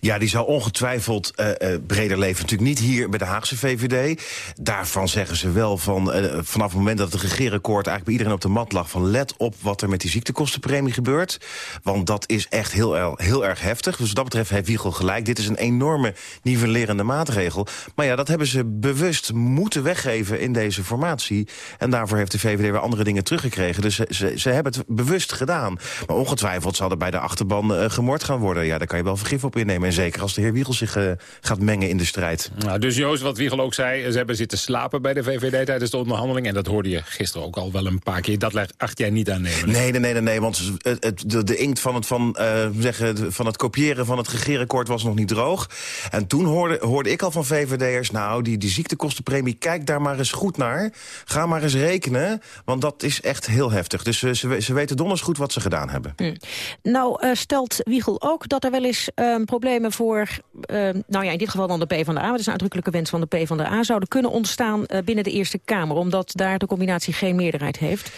S28: Ja, die zou ongetwijfeld uh, uh, breder leven. Natuurlijk niet hier bij de Haagse VVD. Daarvan zeggen ze wel van uh, vanaf het moment dat het regeerakkoord... eigenlijk bij iedereen op de mat lag... van let op wat er met die ziektekostenpremie gebeurt. Want dat is echt heel, heel erg heftig. Dus wat dat betreft heeft Wiegel gelijk. Dit is een enorme nivellerende maatregel. Maar ja, dat hebben ze bewust moeten weggeven in deze formatie. En daarvoor heeft de VVD weer andere dingen teruggekregen. Dus ze, ze, hebben het bewust gedaan. Maar ongetwijfeld zal er bij de achterban gemord gaan worden. Ja, daar kan je wel vergif op innemen. En zeker als de heer Wiegel zich uh, gaat mengen in de strijd.
S11: Nou, dus Joost, wat Wiegel ook zei, ze hebben zitten slapen bij de VVD tijdens de onderhandeling. En dat hoorde je gisteren ook al wel een paar keer. Dat acht jij niet aan nemen.
S28: Nee, nee, nee, nee, want het, het, de, de inkt van het, van, uh, zeggen, van het kopiëren van het regeerakkoord was nog niet droog. En toen hoorde, hoorde ik al van VVD'ers, nou, die, die ziektekostenpremie, kijk daar maar eens goed naar. Ga maar eens rekenen, want dat is echt heel heftig. Dus uh, ze, ze weten donders goed wat ze gedaan hebben.
S10: Mm. Nou, stelt Wiegel ook dat er wel eens um, problemen voor, um, nou ja, in dit geval dan de PvdA... dat is een uitdrukkelijke wens van de PvdA... zouden kunnen ontstaan uh, binnen de Eerste Kamer... omdat daar de combinatie geen meerderheid heeft.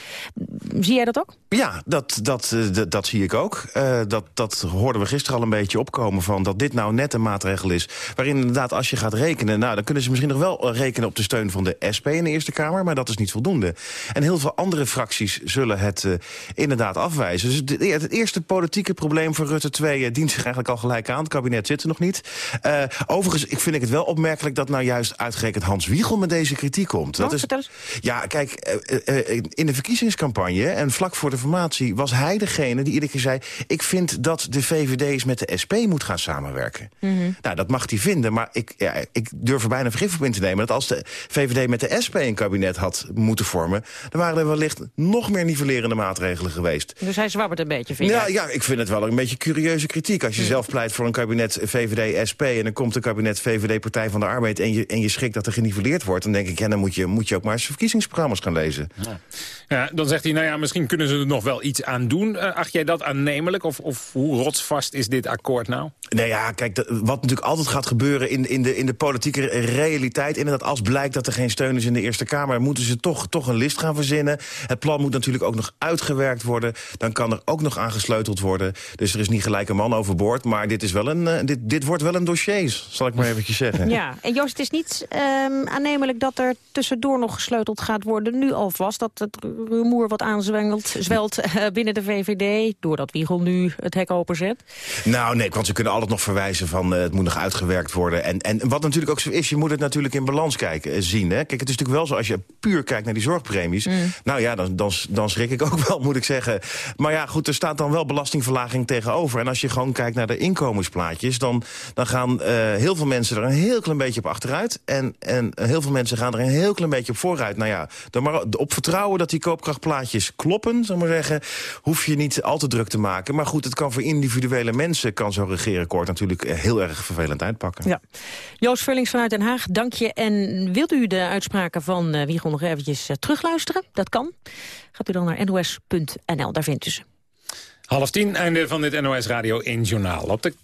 S10: Zie jij dat ook?
S28: Ja, dat, dat, uh, dat zie ik ook. Uh, dat, dat hoorden we gisteren al een beetje opkomen van... dat dit nou net een maatregel is waarin inderdaad als je gaat rekenen... nou, dan kunnen ze misschien nog wel rekenen op de steun van de SP in de Eerste Kamer... maar dat is niet voldoende. En heel veel andere fracties zullen het inderdaad afwijzen. Dus het, het eerste politieke probleem voor Rutte 2 dient zich eigenlijk al gelijk aan. Het kabinet zit er nog niet. Uh, overigens ik vind ik het wel opmerkelijk dat nou juist uitgerekend Hans Wiegel met deze kritiek komt. Dat is, ja, kijk, uh, in de verkiezingscampagne en vlak voor de formatie was hij degene die iedere keer zei... ik vind dat de VVD eens met de SP moet gaan samenwerken. Mm -hmm. Nou, dat mag hij vinden, maar ik, ja, ik durf er bijna vergif op in te nemen... dat als de VVD met de SP een kabinet had moeten vormen... dan waren er wellicht nog meer nivellerende maatregelen geweest.
S10: Dus hij zwabbert een beetje, vind je?
S28: Ja, ja, ik vind het wel een beetje kritiek. Als je zelf pleit voor een kabinet VVD-SP... en dan komt een kabinet VVD-Partij van de Arbeid... en je, en je schrikt dat er geniveleerd wordt... dan denk ik, ja, dan moet je, moet je ook maar eens verkiezingsprogramma's gaan lezen.
S11: Ja. ja dan zegt hij, nou ja, misschien kunnen ze er nog wel iets aan doen. Uh, acht jij dat aannemelijk? Of, of hoe rotsvast is dit akkoord nou?
S28: Nee, ja, kijk, de, wat natuurlijk altijd gaat gebeuren in, in, de, in de politieke realiteit... inderdaad, als blijkt dat er geen steun is in de Eerste Kamer... moeten ze toch, toch een list gaan verzinnen. Het plan moet natuurlijk ook nog uitgewerkt worden. Dan kan er ook nog aangesleuteld worden. Dus er is niet gelijk een man overboord. Maar dit, is wel een, uh, dit, dit wordt wel een dossier, zal ik maar eventjes zeggen.
S10: Ja, en Joost, het is niet um, aannemelijk dat er tussendoor nog gesleuteld gaat worden... nu alvast, dat het rumoer wat aanzwengelt, zwelt uh, binnen de VVD... doordat Wiegel nu het hek openzet?
S28: Nou, nee, want ze kunnen alle
S29: altijd nog verwijzen van het moet nog uitgewerkt worden. En, en wat natuurlijk ook zo is, je moet het natuurlijk in balans kijken, zien. Hè? Kijk, het is natuurlijk wel zo, als je puur kijkt naar die zorgpremies... Mm. nou ja, dan, dan, dan schrik ik ook wel, moet ik zeggen. Maar ja, goed, er staat dan wel belastingverlaging tegenover. En als je gewoon kijkt naar de inkomensplaatjes... dan, dan gaan heel veel mensen er een heel klein beetje op achteruit. En, en heel veel mensen gaan er een heel klein beetje op vooruit. Nou ja, dan maar op vertrouwen dat die koopkrachtplaatjes kloppen, zal maar zeggen... hoef je niet al te druk te maken. Maar goed, het kan voor individuele mensen... kan zo'n natuurlijk heel erg vervelend uitpakken.
S10: Ja. Joost Vullings vanuit Den Haag, dank je. En wilt u de uitspraken van uh, Wiegel nog eventjes uh, terugluisteren? Dat kan. Gaat u dan naar nos.nl, daar vindt u ze.
S11: Half tien, einde van dit NOS Radio 1 Journaal. Op de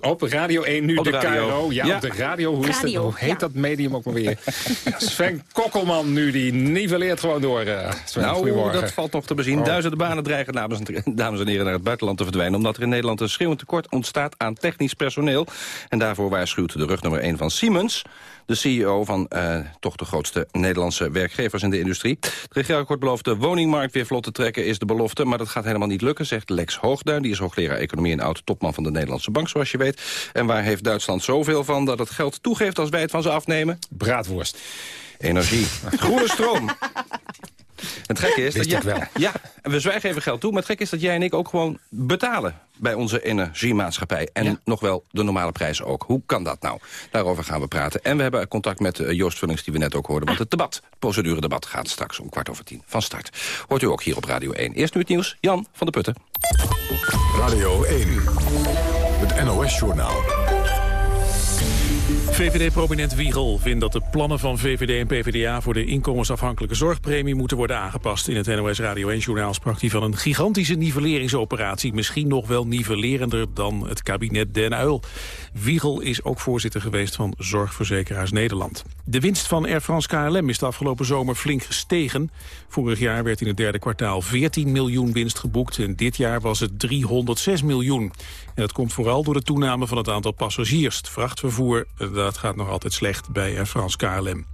S11: op Radio 1 nu, de, de Ja, op de radio. Hoe, is dat, hoe heet dat medium ook maar weer? Sven Kokkelman nu, die niveleert gewoon door. Uh,
S30: nou, dat valt nog te bezien. Oh. Duizenden banen dreigen, dames en, dames en heren, naar het buitenland te verdwijnen... omdat er in Nederland een schreeuwend tekort ontstaat aan technisch personeel. En daarvoor waarschuwt de rug nummer 1 van Siemens de CEO van uh, toch de grootste Nederlandse werkgevers in de industrie. Het regeerakkoord belooft de woningmarkt weer vlot te trekken, is de belofte. Maar dat gaat helemaal niet lukken, zegt Lex Hoogduin. Die is hoogleraar economie en oud-topman van de Nederlandse Bank, zoals je weet. En waar heeft Duitsland zoveel van dat het geld toegeeft als wij het van ze afnemen?
S11: Braadworst.
S30: Energie. Groene stroom. Het gekke is
S11: dat
S30: ja,
S11: wel.
S30: Ja, we zwijgen even geld toe. Maar het gekke is dat jij en ik ook gewoon betalen bij onze energiemaatschappij. En nog wel de normale prijzen ook. Hoe kan dat nou? Daarover gaan we praten. En we hebben contact met eh, Joost Vullings die we net ook hoorden. Want het debat, het proceduredebat, gaat straks om kwart over tien van start. Hoort u ook hier op Radio 1. Eerst nu het nieuws, Jan van der Putten.
S9: Radio 1, het NOS-journaal.
S1: VVD-prominent Wiegel vindt dat de plannen van VVD en PvdA... voor de inkomensafhankelijke zorgpremie moeten worden aangepast. In het NOS Radio 1-journaal sprak hij van een gigantische nivelleringsoperatie. Misschien nog wel nivellerender dan het kabinet Den Uil. Wiegel is ook voorzitter geweest van Zorgverzekeraars Nederland. De winst van Air France KLM is de afgelopen zomer flink gestegen. Vorig jaar werd in het derde kwartaal 14 miljoen winst geboekt... en dit jaar was het 306 miljoen. En dat komt vooral door de toename van het aantal passagiers. Het vrachtvervoer dat gaat nog altijd slecht bij Air France KLM.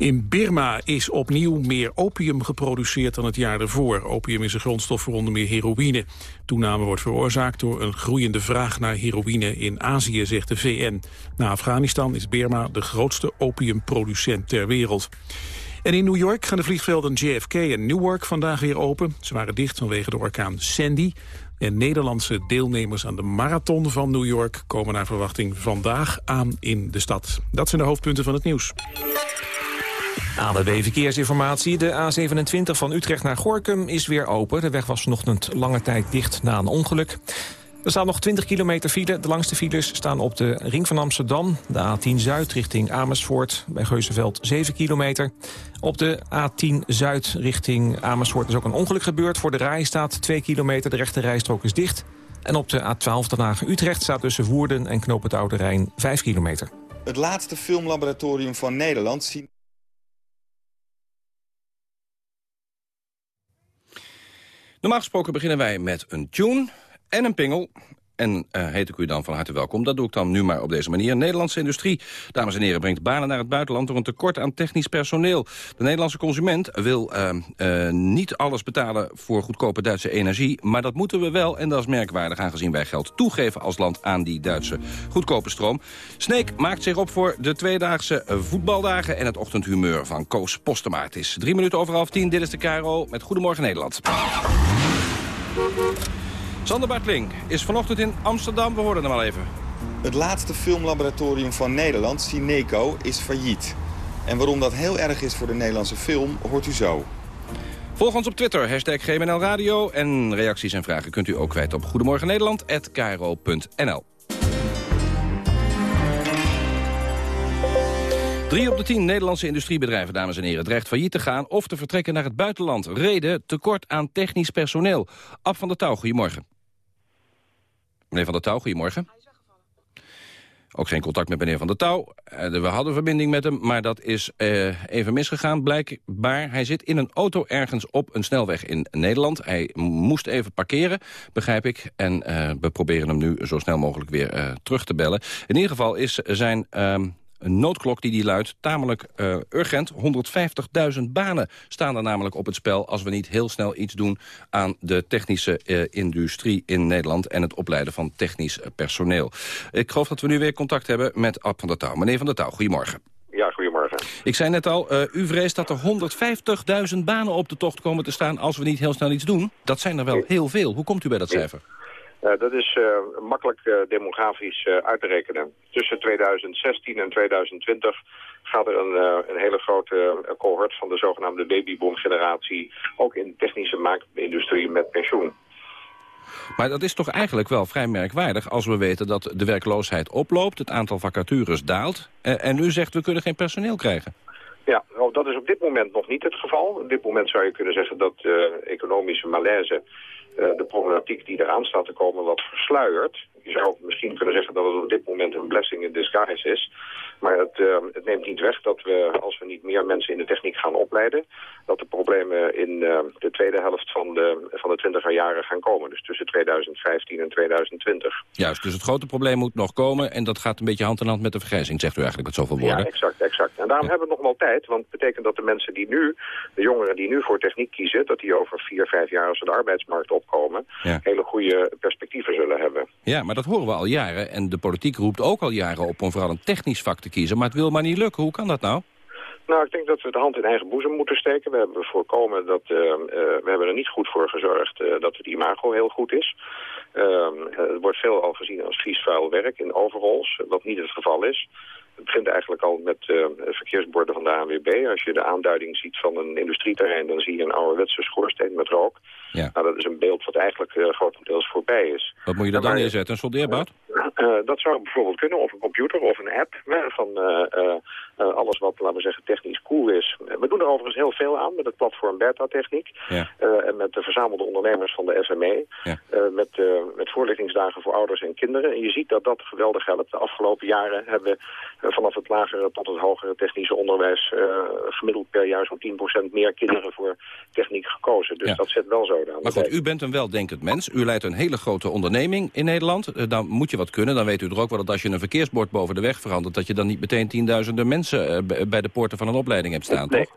S1: In Birma is opnieuw meer opium geproduceerd dan het jaar ervoor. Opium is een grondstof voor onder meer heroïne. Toename wordt veroorzaakt door een groeiende vraag naar heroïne in Azië, zegt de VN. Na Afghanistan is Birma de grootste opiumproducent ter wereld. En in New York gaan de vliegvelden JFK en Newark vandaag weer open. Ze waren dicht vanwege de orkaan Sandy. En Nederlandse deelnemers aan de Marathon van New York... komen naar verwachting vandaag aan in de stad. Dat zijn de hoofdpunten van het nieuws.
S2: ANWB Verkeersinformatie. De A27 van Utrecht naar Gorkum is weer open. De weg was vanochtend lange tijd dicht na een ongeluk. Er staan nog 20 kilometer file. De langste files staan op de ring van Amsterdam. De A10 Zuid richting Amersfoort. Bij Geuzenveld 7 kilometer. Op de A10 Zuid richting Amersfoort is ook een ongeluk gebeurd. Voor de rij staat 2 kilometer. De rechte rijstrook is dicht. En op de A12 Den Haag-Utrecht staat tussen Woerden en Knoop het Oude Rijn 5 kilometer.
S31: Het laatste filmlaboratorium van Nederland...
S30: Normaal gesproken beginnen wij met een tune en een pingel. En uh, heet ik u dan van harte welkom. Dat doe ik dan nu maar op deze manier. Nederlandse industrie, dames en heren, brengt banen naar het buitenland... door een tekort aan technisch personeel. De Nederlandse consument wil uh, uh, niet alles betalen voor goedkope Duitse energie. Maar dat moeten we wel, en dat is merkwaardig... aangezien wij geld toegeven als land aan die Duitse goedkope stroom. Sneek maakt zich op voor de tweedaagse voetbaldagen... en het ochtendhumeur van Koos Postema. Het is drie minuten over half tien. Dit is de KRO met Goedemorgen Nederland. Sander Bartling is vanochtend in Amsterdam. We hoorden hem al even.
S31: Het laatste filmlaboratorium van Nederland, Cineco, is failliet. En waarom dat heel erg is voor de Nederlandse film, hoort u zo.
S30: Volg ons op Twitter, hashtag GMNL Radio. En reacties en vragen kunt u ook kwijt op goedemorgennederland.nl. Drie op de tien Nederlandse industriebedrijven, dames en heren, dreigt failliet te gaan of te vertrekken naar het buitenland. Reden tekort aan technisch personeel. Ab van der Touw, goedemorgen. Meneer Van der Touw, goedemorgen. Ook geen contact met meneer Van der Touw. Eh, we hadden verbinding met hem, maar dat is uh, even misgegaan. Blijkbaar, hij zit in een auto ergens op een snelweg in Nederland. Hij moest even parkeren, begrijp ik. En uh, we proberen hem nu zo snel mogelijk weer terug te bellen. In ieder geval is zijn ehm, Een noodklok die die luidt, tamelijk uh, urgent. 150.000 banen staan er namelijk op het spel... als we niet heel snel iets doen aan de technische uh, industrie in Nederland... en het opleiden van technisch personeel. Ik geloof dat we nu weer contact hebben met Ab van der Touw. Meneer van der Touw, goedemorgen.
S32: Ja, goedemorgen.
S30: Ik zei net al, uh, u vreest dat er 150.000 banen op de tocht komen te staan... als we niet heel snel iets doen. Dat zijn er wel heel veel. Hoe komt u bij dat cijfer?
S32: Uh, dat is uh, makkelijk uh, demografisch uit te rekenen. Tussen 2016 en 2020 gaat er een, een hele grote cohort van de zogenaamde babyboom-generatie... ook in de technische maakindustrie met pensioen.
S30: Maar dat is toch eigenlijk wel vrij merkwaardig als we weten dat de werkloosheid oploopt, het aantal vacatures daalt en u zegt we kunnen geen personeel krijgen.
S32: Ja, nou, dat is op dit moment nog niet het geval. Op dit moment zou je kunnen zeggen dat de economische malaise de problematiek die eraan staat te komen wat versluiert. Je zou misschien kunnen zeggen dat het op dit moment een blessing in disguise is. Maar het, uh, het neemt niet weg dat we, als we niet meer mensen in de techniek gaan opleiden... dat de problemen in uh, de tweede helft van de, van de twintiger jaren gaan komen. Dus tussen 2015 en 2020.
S30: Juist, dus het grote probleem moet nog komen... en dat gaat een beetje hand in hand met de vergrijzing, zegt u eigenlijk met zoveel woorden.
S32: Ja, exact, exact. En daarom ja. hebben we nog wel tijd, want het betekent dat de mensen die nu... de jongeren die nu voor techniek kiezen... dat die over vier, vijf jaar als ze de arbeidsmarkt opkomen... Ja. hele goede perspectieven zullen hebben.
S30: Ja, maar dat horen we al jaren. En de politiek roept ook al jaren op om vooral een technisch vak te kiezen. Maar het wil maar niet lukken. Hoe kan dat nou?
S32: Nou, ik denk dat we de hand in eigen boezem moeten steken. We hebben voorkomen dat uh, uh, we hebben er niet goed voor gezorgd uh, dat het imago heel goed is. het wordt veel al gezien als vies vuil werk in overalls, wat niet het geval is. Het begint eigenlijk al met uh, verkeersborden van de ANWB. Als je de aanduiding ziet van een industrieterrein, dan zie je een ouderwetse schoorsteen met rook.
S30: Ja.
S32: Nou, dat is een beeld wat eigenlijk uh, grotendeels voorbij is.
S30: Wat moet je er dan neerzetten? Een soldeerbout?
S32: Uh, dat zou bijvoorbeeld kunnen, of een computer of een app van alles wat, laten we zeggen, technisch cool is. We doen er overigens heel veel aan met het platform Bertha-techniek.
S30: Ja.
S32: en met de verzamelde ondernemers van de SME.
S30: Ja.
S32: met, met voorlichtingsdagen voor ouders en kinderen. En je ziet dat dat geweldig helpt. De afgelopen jaren hebben we vanaf het lagere tot het hogere technische onderwijs... Uh, gemiddeld per jaar zo'n 10% meer kinderen voor techniek gekozen. Dus
S30: Ja.
S32: dat zet wel zo aan.
S30: Maar goed, u bent een weldenkend mens. U leidt een hele grote onderneming in Nederland. Eh, Dan moet je wat kunnen. Dan weet u er ook wel dat als je een verkeersbord boven de weg verandert... dat je dan niet meteen tienduizenden mensen eh, bij de poorten van een opleiding hebt staan,
S32: Nee,
S30: toch?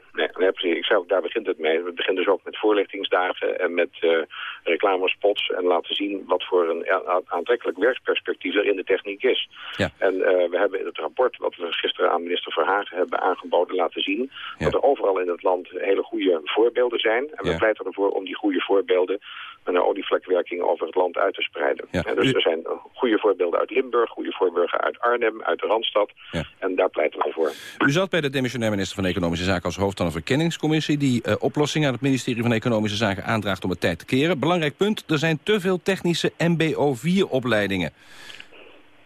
S32: Daar begint het mee. We beginnen dus ook met voorlichtingsdagen en met eh reclamespots... en laten zien wat voor een aantrekkelijk werkperspectief er in de techniek is.
S30: Ja.
S32: En eh, we hebben in het rapport wat we gisteren aan minister Verhagen hebben aangeboden laten zien... dat er overal in het land hele goede voorbeelden zijn. En we
S30: Ja.
S32: pleiten ervoor om die goede voorbeelden... een olievlekwerking over het land uit te spreiden.
S30: Ja.
S32: En dus
S30: U-
S32: er zijn goede voorbeelden uit Limburg, goede voorbeelden uit Arnhem, uit de Randstad.
S30: Ja.
S32: En daar pleiten wij voor.
S30: U zat bij de demissionair minister van Economische Zaken als hoofd van een verkenningscommissie... die eh, oplossingen aan het ministerie van Economische Zaken aandraagt om het tijd te keren. Belangrijk punt, er zijn te veel technische MBO-4-opleidingen.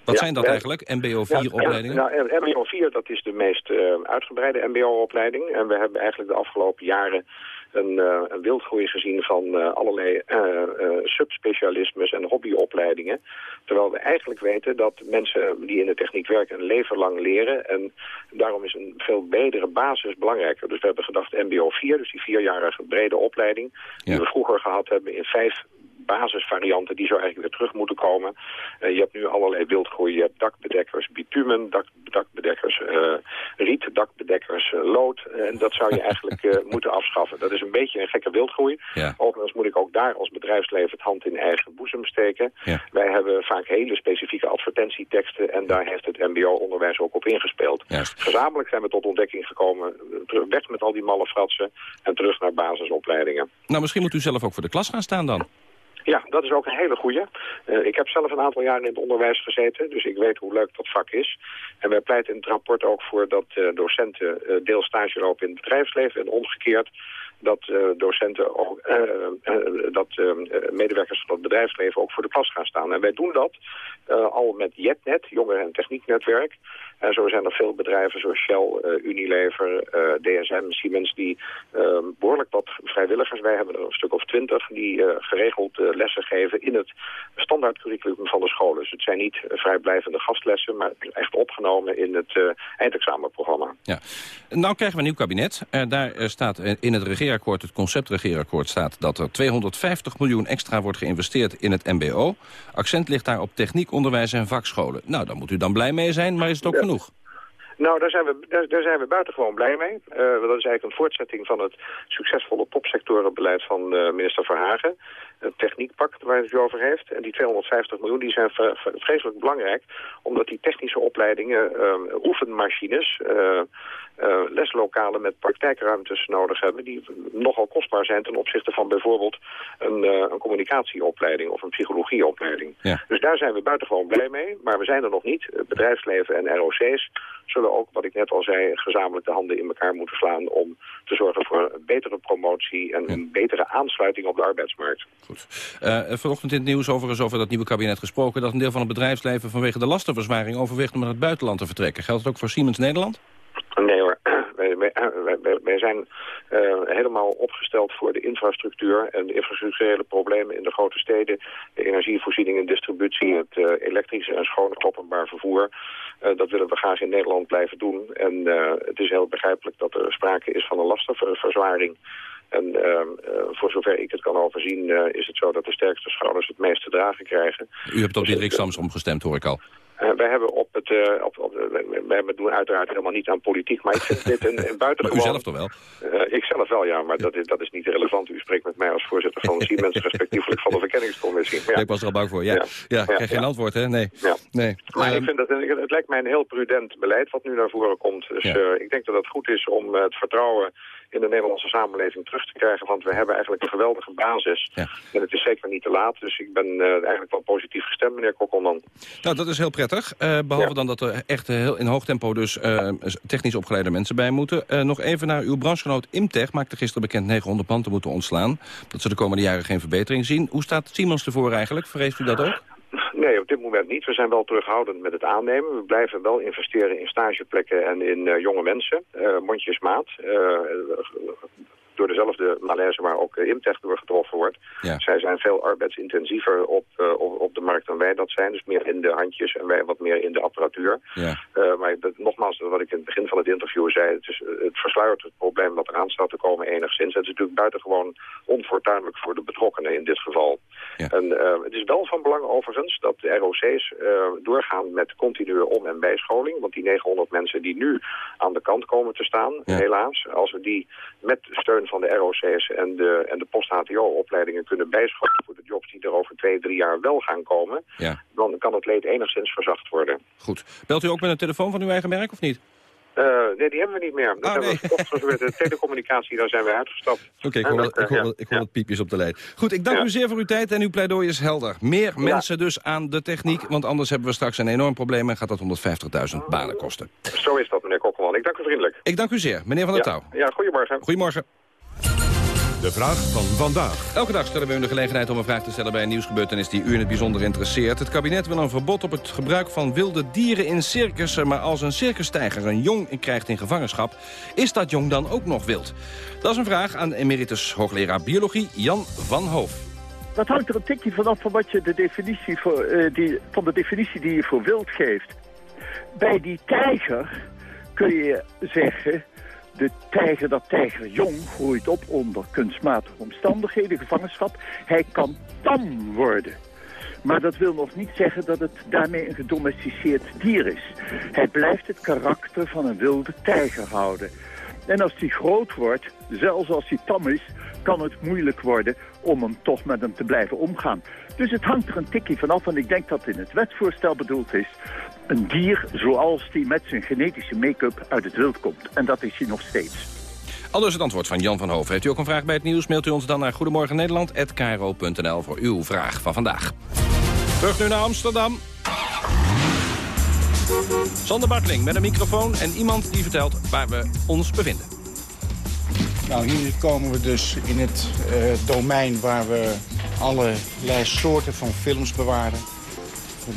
S30: Wat
S32: Ja,
S30: zijn dat eigenlijk, MBO-4-opleidingen?
S32: Ja, nou, MBO 4 dat is de meest eh, uitgebreide MBO-opleiding. En we hebben eigenlijk de afgelopen jaren een, eh, een wildgroei gezien van eh, allerlei eh, subspecialismes en hobbyopleidingen. Terwijl we eigenlijk weten dat mensen die in de techniek werken een leven lang leren. En daarom is een veel bredere basis belangrijker. Dus we hebben gedacht MBO 4, dus die vierjarige brede opleiding... die we vroeger gehad hebben in vijf basisvarianten, die zou eigenlijk weer terug moeten komen. Eh, je hebt nu allerlei wildgroei. Je hebt dakbedekkers, bitumen, dak, dakbedekkers, eh, riet, dakbedekkers, eh, lood. En dat zou je eigenlijk moeten afschaffen. Dat is een beetje een gekke wildgroei.
S30: Ja.
S32: Overigens moet ik ook daar als bedrijfsleven het hand in eigen boezem steken.
S30: Ja.
S32: Wij hebben vaak hele specifieke advertentieteksten en daar heeft het mbo-onderwijs ook op ingespeeld.
S30: Juist.
S32: Gezamenlijk zijn we tot ontdekking gekomen, terug- weg met al die malle fratsen en terug naar basisopleidingen.
S30: Nou, misschien moet u zelf ook voor de klas gaan staan dan.
S32: Ja, dat is ook een hele goeie. Eh, ik heb zelf een aantal jaren in het onderwijs gezeten, dus ik weet hoe leuk dat vak is. En wij pleiten in het rapport ook voor dat eh, docenten eh, deel stage lopen in het bedrijfsleven en omgekeerd dat eh, docenten ook, eh, eh, dat medewerkers van het bedrijfsleven ook voor de klas gaan staan. En wij doen dat al met JetNet, Jongeren- en Technieknetwerk. En zo zijn er veel bedrijven zoals Shell, Unilever, DSM, Siemens... die eh, behoorlijk wat vrijwilligers, wij hebben er een stuk of twintig... die geregeld lessen geven in het standaardcurriculum van de scholen. Dus het zijn niet vrijblijvende gastlessen... maar echt opgenomen in het eindexamenprogramma.
S30: Ja. Nou krijgen we een nieuw kabinet. Daar staat in het regeerakkoord, het conceptregeerakkoord... staat dat er 250 miljoen extra wordt geïnvesteerd in het mbo. Accent ligt daar op techniek, onderwijs en vakscholen. Nou, daar moet u dan blij mee zijn, maar is het ook
S32: Ja.
S30: genoeg?
S32: Nou, daar zijn we, daar, daar zijn we buitengewoon blij mee. Uh, dat is eigenlijk een voortzetting van het succesvolle topsectorenbeleid van uh, minister Verhagen. Het techniekpak waar het u over heeft. En die 250 miljoen die zijn vreselijk belangrijk. Omdat die technische opleidingen uh, oefenmachines, leslokalen met praktijkruimtes nodig hebben. Die nogal kostbaar zijn ten opzichte van bijvoorbeeld een, een communicatieopleiding of een psychologieopleiding. Ja. Dus daar zijn we buitengewoon blij mee. Maar we zijn er nog niet. Het bedrijfsleven en ROC's zullen ook, wat ik net al zei, gezamenlijk de handen in elkaar moeten slaan om te zorgen voor een betere promotie en een betere aansluiting op de arbeidsmarkt.
S30: Goed. Uh, vanochtend in het nieuws overigens over dat nieuwe kabinet gesproken dat een deel van het bedrijfsleven vanwege de lastenverzwaring overweegt om naar het buitenland te vertrekken. Geldt het ook voor Siemens Nederland?
S32: Nee hoor, wij, wij, zijn uh, helemaal opgesteld voor de infrastructuur en de infrastructurele problemen in de grote steden. De energievoorziening en distributie, het uh, elektrische en schone openbaar vervoer. Dat willen we graag in Nederland blijven doen. En het is heel begrijpelijk dat er sprake is van een lastenverzwaring. En uh, voor zover ik het kan overzien uh, is het zo dat de sterkste schouders het meeste dragen krijgen.
S30: U hebt op dus Diederik Samsom gestemd, hoor ik al.
S32: Uh, wij hebben op het, uh, op, op, wij doen uiteraard helemaal niet aan politiek, maar ik vind dit een, een buitengewoon...
S30: Maar u zelf toch wel?
S32: Uh, ik zelf wel, ja, maar dat is, dat is niet relevant. U spreekt met mij als voorzitter van Siemens, respectievelijk van de verkenningscommissie.
S30: Ja. Ik was er al bang voor, ja. Ja, ja, ja geen antwoord, hè? Nee. Nee.
S32: Maar um, ik vind dat, het lijkt mij een heel prudent beleid wat nu naar voren komt. Dus ik denk dat het goed is om het vertrouwen in de Nederlandse samenleving terug te krijgen. Want we hebben eigenlijk een geweldige basis. Ja. En het is zeker niet te laat. Dus ik ben uh, eigenlijk wel positief gestemd, meneer Kokkelman.
S30: Nou, dat is heel prettig. Uh, behalve ja. dan dat er echt heel in hoog tempo dus uh, technisch opgeleide mensen bij moeten. nog even naar uw branchegenoot Imtech. Maakte gisteren bekend 900 panden moeten ontslaan. Dat ze de komende jaren geen verbetering zien. Hoe staat Siemens ervoor eigenlijk? Vreest u dat ook?
S32: Nee, op dit moment niet. We zijn wel terughoudend met het aannemen. We blijven wel investeren in stageplekken en in uh, jonge mensen. Uh, mondjesmaat. Door dezelfde malaise waar ook Imtech door getroffen wordt. Ja. Zij zijn veel arbeidsintensiever op, uh, op, op, de markt dan wij dat zijn. Dus meer in de handjes en wij wat meer in de apparatuur. Ja. Uh, maar dat, nogmaals, wat ik in het begin van het interview zei... het, is, het versluiert het probleem dat eraan staat te komen enigszins. Het is natuurlijk buitengewoon onfortuinlijk voor de betrokkenen in dit geval. Ja. En het is wel van belang overigens dat de ROC's doorgaan met continue om- en bijscholing. Want die 900 mensen die nu aan de kant komen te staan, ja. helaas... als we die met steun van de ROC's en de, en de post-HTO-opleidingen kunnen bijscholen voor de jobs die er over twee, drie jaar wel gaan komen, ja. dan kan het leed enigszins verzacht worden.
S30: Goed. Belt u ook met een telefoon van uw eigen merk of niet?
S32: Uh, nee, die hebben we niet meer. Dat
S30: ah, nee.
S32: we de telecommunicatie, daar zijn we uitgestapt.
S30: Oké, okay, ik hoor, wel, ik hoor, ik hoor ja. piepjes op de lijn. Goed, ik dank ja. u zeer voor uw tijd en uw pleidooi is helder. Meer mensen dus aan de techniek, want anders hebben we straks een enorm probleem... en gaat dat 150.000 banen kosten.
S32: Zo is dat, meneer Kokkelman. Ik dank u vriendelijk.
S30: Ik dank u zeer. Meneer Van der Touw.
S32: Ja, goedemorgen.
S30: Goedemorgen.
S9: De vraag van vandaag.
S30: Elke dag stellen we u de gelegenheid om een vraag te stellen bij een nieuwsgebeurtenis die u in het bijzonder interesseert. Het kabinet wil een verbod op het gebruik van wilde dieren in circussen. Maar als een circustijger een jong krijgt in gevangenschap, is dat jong dan ook nog wild? Dat is een vraag aan emeritus hoogleraar biologie Jan van Hoof.
S33: Dat hangt er een tikje vanaf van, wat je de definitie voor, uh, die, van de definitie die je voor wild geeft. Bij die tijger kun je zeggen de tijger, dat tijger jong, groeit op onder kunstmatige omstandigheden, gevangenschap. Hij kan tam worden. Maar dat wil nog niet zeggen dat het daarmee een gedomesticeerd dier is. Hij blijft het karakter van een wilde tijger houden. En als hij groot wordt, zelfs als hij tam is, kan het moeilijk worden om hem toch met hem te blijven omgaan. Dus het hangt er een tikje vanaf en ik denk dat in het wetsvoorstel bedoeld is een dier zoals die met zijn genetische make-up uit het wild komt. En dat is hij nog steeds.
S30: Al dus het antwoord van Jan van Hoven. Heeft u ook een vraag bij het nieuws, mailt u ons dan naar goedemorgennederland.kro.nl voor uw vraag van vandaag. Terug nu naar Amsterdam. Sander Bartling met een microfoon en iemand die vertelt waar we ons bevinden.
S34: Nou, hier komen we dus in het uh, domein waar we allerlei soorten van films bewaren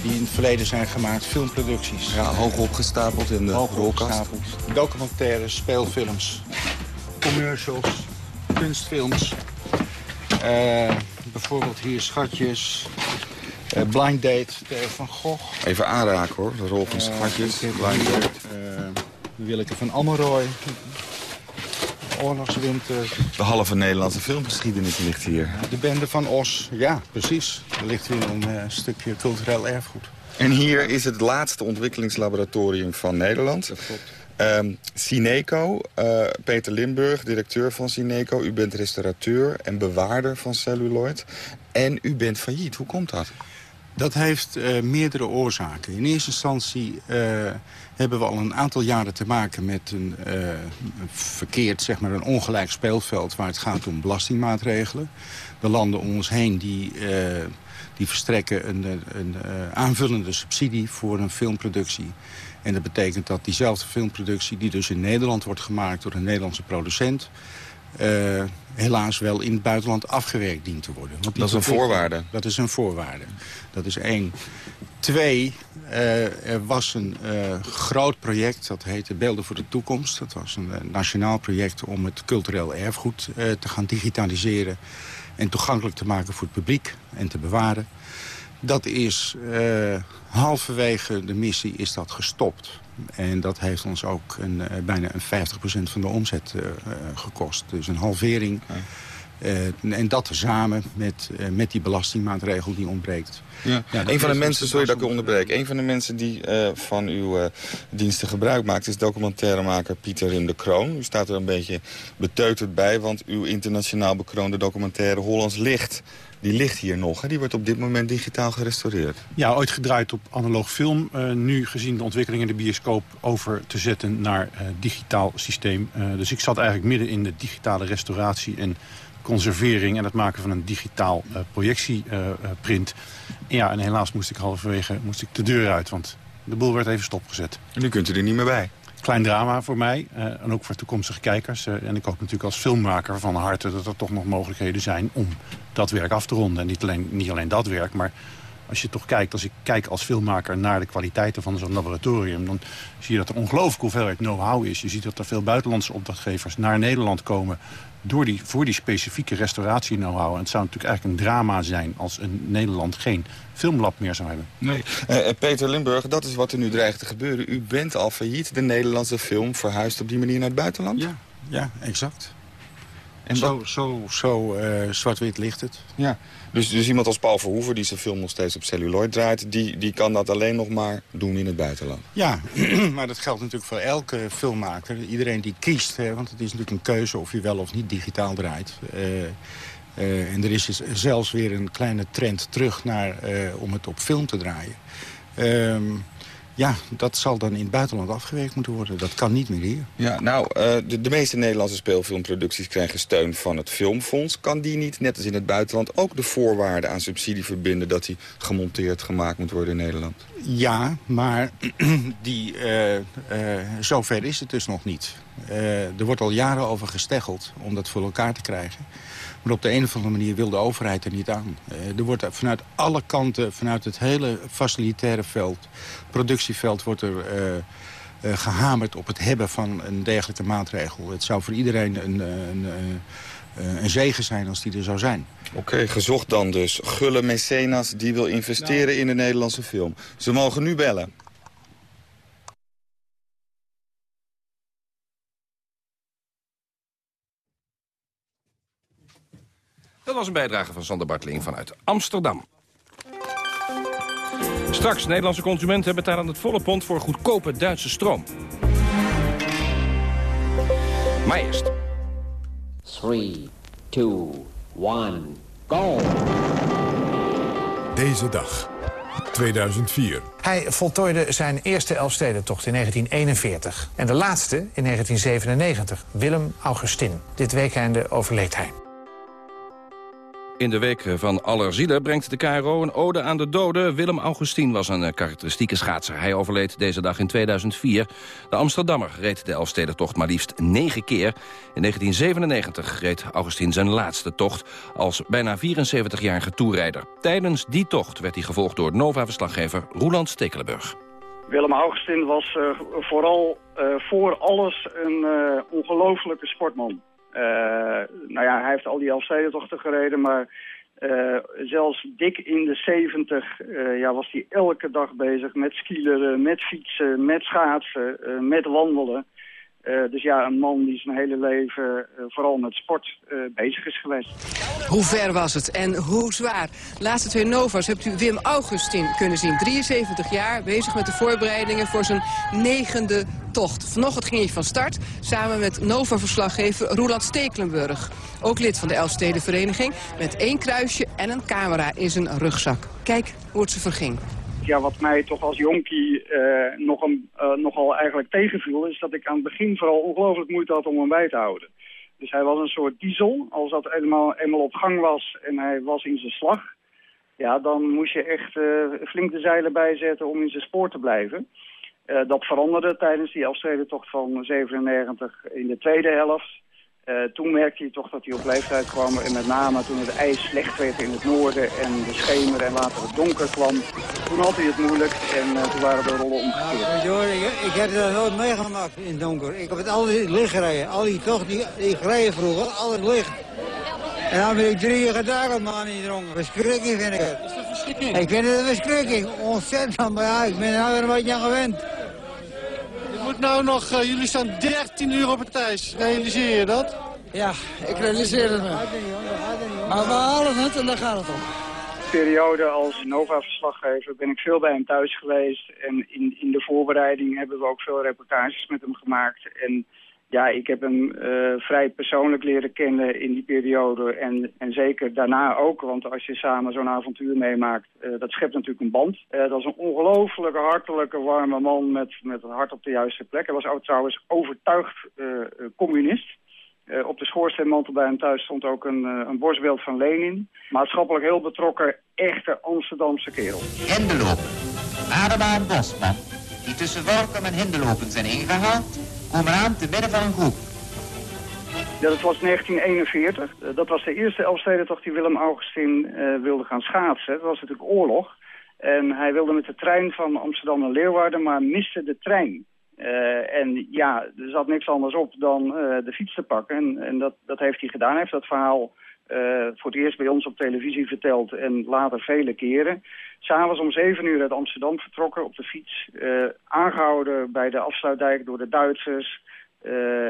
S34: die in het verleden zijn gemaakt, filmproducties.
S35: Ja, hoog opgestapeld in de
S34: hoog
S35: rolkast.
S34: opgestapeld. Documentaires, speelfilms, commercials, kunstfilms. Uh, bijvoorbeeld hier Schatjes, uh, Blind Date, van Gogh.
S35: Even aanraken hoor, de rol van uh, Schatjes, Blind Date.
S34: Willeke van Ammeroy, Oorlogswinter.
S35: De halve Nederlandse filmgeschiedenis ligt hier.
S34: De bende van Os, ja, precies. Er ligt hier een uh, stukje cultureel erfgoed.
S31: En hier is het laatste ontwikkelingslaboratorium van Nederland. Dat klopt. Um, Cineco, uh, Peter Limburg, directeur van Cineco. U bent restaurateur en bewaarder van celluloid. En u bent failliet. Hoe komt dat?
S34: Dat heeft uh, meerdere oorzaken. In eerste instantie uh, hebben we al een aantal jaren te maken met een uh, verkeerd, zeg maar een ongelijk speelveld... waar het gaat om belastingmaatregelen. De landen om ons heen die, die verstrekken een, een aanvullende subsidie voor een filmproductie. En dat betekent dat diezelfde filmproductie... die dus in Nederland wordt gemaakt door een Nederlandse producent... Uh, helaas wel in het buitenland afgewerkt dient te worden.
S31: Dat is een voorwaarde?
S34: Dat is een voorwaarde. Dat is één. Twee, uh, er was een uh, groot project, dat heette Beelden voor de Toekomst. Dat was een nationaal project om het cultureel erfgoed te gaan digitaliseren... en toegankelijk te maken voor het publiek en te bewaren. Dat is halverwege de missie is dat gestopt. En dat heeft ons ook een, bijna een 50% van de omzet gekost. Dus een halvering. Uh, en dat samen met, met die belastingmaatregel die ontbreekt.
S31: Ja. ja een van de mensen, sorry dat ik onderbreek... een van de mensen die van uw diensten gebruik maakt... is documentairemaker Pieter Rim de Kroon. U staat er een beetje beteuterd bij... want uw internationaal bekroonde documentaire Hollands Licht die ligt hier nog. Hè? Die wordt op dit moment digitaal gerestaureerd.
S1: Ja, ooit gedraaid op analoog film. Uh, nu gezien de ontwikkeling in de bioscoop over te zetten naar uh, digitaal systeem. Uh, dus ik zat eigenlijk midden in de digitale restauratie en conservering... en het maken van een digitaal projectieprint. ja, en helaas moest ik halverwege moest ik de deur uit, want de boel werd even stopgezet.
S31: En nu kunt u er niet meer bij?
S1: klein drama voor mij. En ook voor toekomstige kijkers. En ik hoop natuurlijk als filmmaker van harte dat er toch nog mogelijkheden zijn om dat werk af te ronden. En niet alleen, niet alleen dat werk, maar als je toch kijkt, als ik kijk als filmmaker naar de kwaliteiten van zo'n laboratorium... dan zie je dat er ongelooflijk hoeveelheid know-how is. Je ziet dat er veel buitenlandse opdrachtgevers naar Nederland komen... Door die, voor die specifieke restauratie-know-how. En het zou natuurlijk eigenlijk een drama zijn als een Nederland geen filmlab meer zou hebben.
S31: Nee. Uh, Peter Limburg, dat is wat er nu dreigt te gebeuren. U bent al failliet. De Nederlandse film verhuist op die manier naar het buitenland?
S34: Ja, ja exact. En zo, zo, zo uh, zwart-wit ligt het.
S31: Ja, dus, dus iemand als Paul Verhoeven, die zijn film nog steeds op celluloid draait... Die, die kan dat alleen nog maar doen in het buitenland.
S34: Ja, maar dat geldt natuurlijk voor elke filmmaker. Iedereen die kiest, hè, want het is natuurlijk een keuze of je wel of niet digitaal draait. Uh, uh, en er is dus zelfs weer een kleine trend terug naar, uh, om het op film te draaien. Ehm, ja, dat zal dan in het buitenland afgewerkt moeten worden. Dat kan niet meer hier.
S31: Ja, nou, uh, de, de, meeste Nederlandse speelfilmproducties krijgen steun van het Filmfonds. Kan die niet, net als in het buitenland, ook de voorwaarden aan subsidie verbinden... dat die gemonteerd, gemaakt moet worden in Nederland?
S34: Ja, maar die, uh, uh, zover is het dus nog niet. Er wordt al jaren over gesteggeld om dat voor elkaar te krijgen. Maar op de een of andere manier wil de overheid er niet aan. Uh, er wordt vanuit alle kanten, vanuit het hele facilitaire veld... productieveld wordt er uh, uh, gehamerd op het hebben van een dergelijke maatregel. Het zou voor iedereen een, een, een zegen zijn als die er zou zijn.
S31: Oké, okay, gezocht dan dus. Gulle mecenas die wil investeren nou. in de Nederlandse film. Ze mogen nu bellen.
S30: Dat was een bijdrage van Sander Bartling vanuit Amsterdam. Straks, Nederlandse consumenten betalen het volle pond voor goedkope Duitse stroom. Maar eerst.
S36: 3, 2, 1, go!
S9: Deze dag, 2004.
S37: Hij voltooide zijn eerste Elfstedentocht in 1941. En de laatste in 1997, Willem Augustin. Dit weekende overleed hij.
S30: In de week van Allerzielen brengt de KRO een ode aan de doden. Willem Augustin was een karakteristieke schaatser. Hij overleed deze dag in 2004. De Amsterdammer reed de Elfstedentocht maar liefst negen keer. In 1997 reed Augustin zijn laatste tocht als bijna 74-jarige toerrijder. Tijdens die tocht werd hij gevolgd door Nova-verslaggever Roeland Stekelenburg.
S38: Willem Augustin was uh, vooral uh, voor alles een ongelofelijke sportman. Uh, nou ja, hij heeft al die Elfstedentochten gereden, maar uh, zelfs dik in de 70 uh, ja, was hij elke dag bezig met skileren, met fietsen, met schaatsen, met wandelen. Uh, dus ja, een man die zijn hele leven uh, vooral met sport uh, bezig is geweest.
S39: Hoe ver was het en hoe zwaar? Laatste twee Nova's hebt u Wim Augustin kunnen zien. 73 jaar, bezig met de voorbereidingen voor zijn negende tocht. Vanochtend ging hij van start, samen met Nova-verslaggever Roland Stekelenburg. Ook lid van de Elfstedenvereniging, met één kruisje en een camera in zijn rugzak. Kijk hoe het ze verging
S38: ja, wat mij toch als jonkie uh, nog een, uh, nogal eigenlijk tegenviel... is dat ik aan het begin vooral ongelooflijk moeite had om hem bij te houden. Dus hij was een soort diesel. Als dat eenmaal, eenmaal op gang was en hij was in zijn slag... ja, dan moest je echt uh, flink de zeilen bijzetten om in zijn spoor te blijven. dat veranderde tijdens die afstredentocht van 97 in de tweede helft. Uh, toen merkte je toch dat hij op leeftijd kwam. En met name toen het ijs slecht werd in het noorden en de schemer en later het donker kwam. Toen had hij het moeilijk en uh, toen waren de rollen omgekeerd.
S40: Ja, ik, ik heb dat nooit meegemaakt in het donker. Ik heb het altijd licht gereden. Al die tocht die, die ik reed vroeger, altijd licht. En dan ben ik drie uur gedaagd, man, niet dronken. Verschrikking vind ik het. Is dat verschrikking? Ik vind het een verschrikking. Ontzettend, maar ja, ik ben er weer een beetje aan gewend.
S41: Moet nou nog, uh, jullie staan 13 uur op het ijs. Realiseer je dat?
S40: Ja, ik realiseer het me. Maar we halen het en daar gaat het om.
S38: periode als Nova-verslaggever ben ik veel bij hem thuis geweest. En in, in de voorbereiding hebben we ook veel reportages met hem gemaakt. En ja, ik heb hem uh, vrij persoonlijk leren kennen in die periode. En, en zeker daarna ook, want als je samen zo'n avontuur meemaakt, uh, dat schept natuurlijk een band. Uh, dat is een ongelooflijke, hartelijke, warme man met, met het hart op de juiste plek. Hij was ook trouwens overtuigd communist. Op de schoorsteenmantel bij hem thuis stond ook een, een borstbeeld van Lenin. Maatschappelijk heel betrokken, echte Amsterdamse kerel.
S42: Hinderlopen. Adema en Bosman, die tussen Workum en Hinderlopen zijn ingehaald, komen aan te van een groep.
S38: Ja, dat was 1941. Uh, dat was de eerste Elfstedentocht die Willem Augustin wilde gaan schaatsen. Dat was natuurlijk oorlog. En hij wilde met de trein van Amsterdam naar Leeuwarden, maar miste de trein. Uh, en ja, er zat niks anders op dan de fiets te pakken. En, en dat, dat heeft hij gedaan. Heeft dat verhaal voor het eerst bij ons op televisie verteld en later vele keren. S'avonds om zeven uur uit Amsterdam vertrokken op de fiets. aangehouden bij de afsluitdijk door de Duitsers.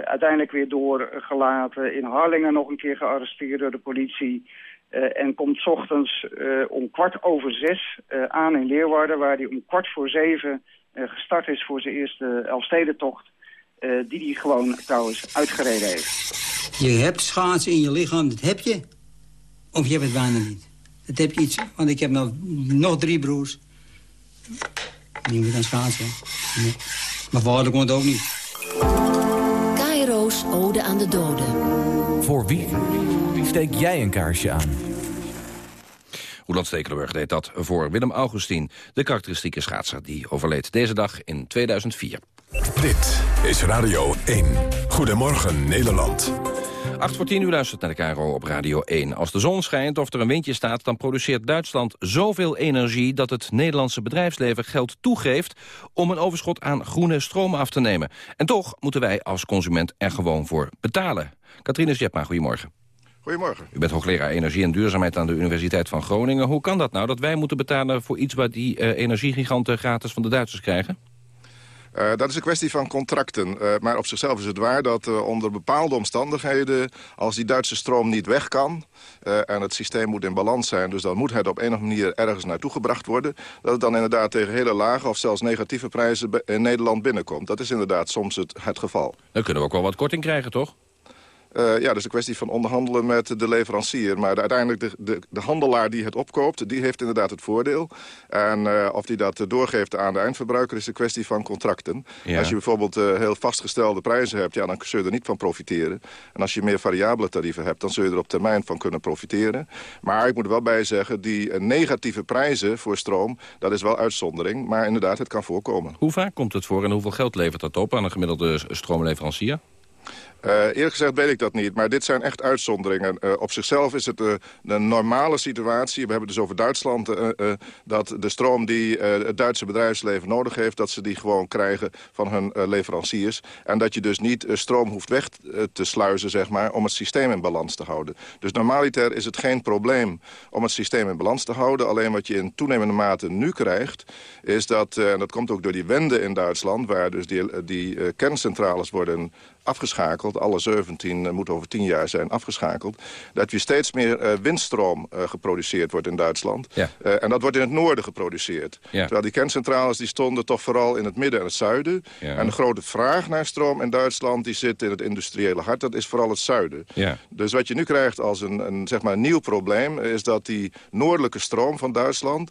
S38: uiteindelijk weer doorgelaten. In Harlingen nog een keer gearresteerd door de politie. en komt s ochtends om kwart over zes aan in Leeuwarden... waar hij om kwart voor zeven gestart is voor zijn eerste Elfstedentocht. Die hij gewoon trouwens uitgereden heeft.
S40: Je hebt schaatsen in je lichaam, dat heb je. Of je hebt het bijna niet. Dat heb je iets, want ik heb nog, nog drie broers. Die moeten aan schaatsen. Nee. Mijn vader kon het ook niet.
S43: Kairo's Ode aan de Doden.
S44: Voor wie? Wie steek jij een kaarsje aan?
S30: Roland Stekelenburg deed dat voor Willem Augustin... de karakteristieke schaatser die overleed deze dag in 2004.
S9: Dit is Radio 1. Goedemorgen Nederland.
S30: 8 voor 10 uur luistert naar de KRO op Radio 1. Als de zon schijnt of er een windje staat... dan produceert Duitsland zoveel energie... dat het Nederlandse bedrijfsleven geld toegeeft... om een overschot aan groene stroom af te nemen. En toch moeten wij als consument er gewoon voor betalen. Katrine Sjepma, goedemorgen.
S45: Goedemorgen.
S30: U bent hoogleraar energie en duurzaamheid aan de Universiteit van Groningen. Hoe kan dat nou, dat wij moeten betalen voor iets... wat die uh, energiegiganten gratis van de Duitsers krijgen?
S45: Uh, dat is een kwestie van contracten. Uh, maar op zichzelf is het waar dat uh, onder bepaalde omstandigheden... als die Duitse stroom niet weg kan en het systeem moet in balans zijn... dus dan moet het op een of andere manier ergens naartoe gebracht worden... dat het dan inderdaad tegen hele lage of zelfs negatieve prijzen in Nederland binnenkomt. Dat is inderdaad soms het, het geval.
S30: Dan kunnen we ook wel wat korting krijgen, toch?
S45: Uh, ja, dat is een kwestie van onderhandelen met de leverancier. Maar de, uiteindelijk de, de, de, handelaar die het opkoopt, die heeft inderdaad het voordeel. En uh, of die dat doorgeeft aan de eindverbruiker is een kwestie van contracten. Ja. Als je bijvoorbeeld uh, heel vastgestelde prijzen hebt, ja, dan zul je er niet van profiteren. En als je meer variabele tarieven hebt, dan zul je er op termijn van kunnen profiteren. Maar ik moet er wel bij zeggen, die negatieve prijzen voor stroom, dat is wel uitzondering. Maar inderdaad, het kan voorkomen.
S30: Hoe vaak komt het voor en hoeveel geld levert dat op aan een gemiddelde stroomleverancier?
S45: Uh, eerlijk gezegd weet ik dat niet, maar dit zijn echt uitzonderingen. Uh, op zichzelf is het uh, een normale situatie. We hebben het dus over Duitsland... dat de stroom die het Duitse bedrijfsleven nodig heeft... dat ze die gewoon krijgen van hun leveranciers. En dat je dus niet stroom hoeft weg te sluizen, zeg maar... om het systeem in balans te houden. Dus normaliter is het geen probleem om het systeem in balans te houden. Alleen wat je in toenemende mate nu krijgt... is dat, en dat komt ook door die wende in Duitsland... waar dus die, die kerncentrales worden afgeschakeld. Alle 17 uh, moeten over 10 jaar zijn afgeschakeld. Dat je steeds meer uh, windstroom uh, geproduceerd wordt in Duitsland. Ja. en dat wordt in het noorden geproduceerd. Ja. Terwijl die kerncentrales die stonden toch vooral in het midden en het zuiden. Ja. En de grote vraag naar stroom in Duitsland die zit in het industriële hart. Dat is vooral het zuiden. Ja. Dus wat je nu krijgt als een, een, zeg maar een nieuw probleem... is dat die noordelijke stroom van Duitsland...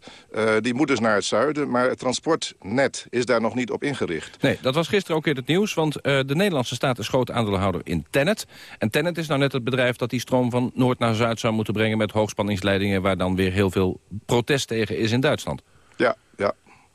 S45: die moet dus naar het zuiden. Maar het transportnet is daar nog niet op ingericht.
S30: Nee, dat was gisteren ook in het nieuws. Want de Nederlandse staat is groot aandeelhouder in Tennet. En Tennet is nou net het bedrijf dat die stroom van noord naar zuid zou moeten brengen... met hoogspanningsleidingen waar dan weer heel veel protest tegen is in Duitsland.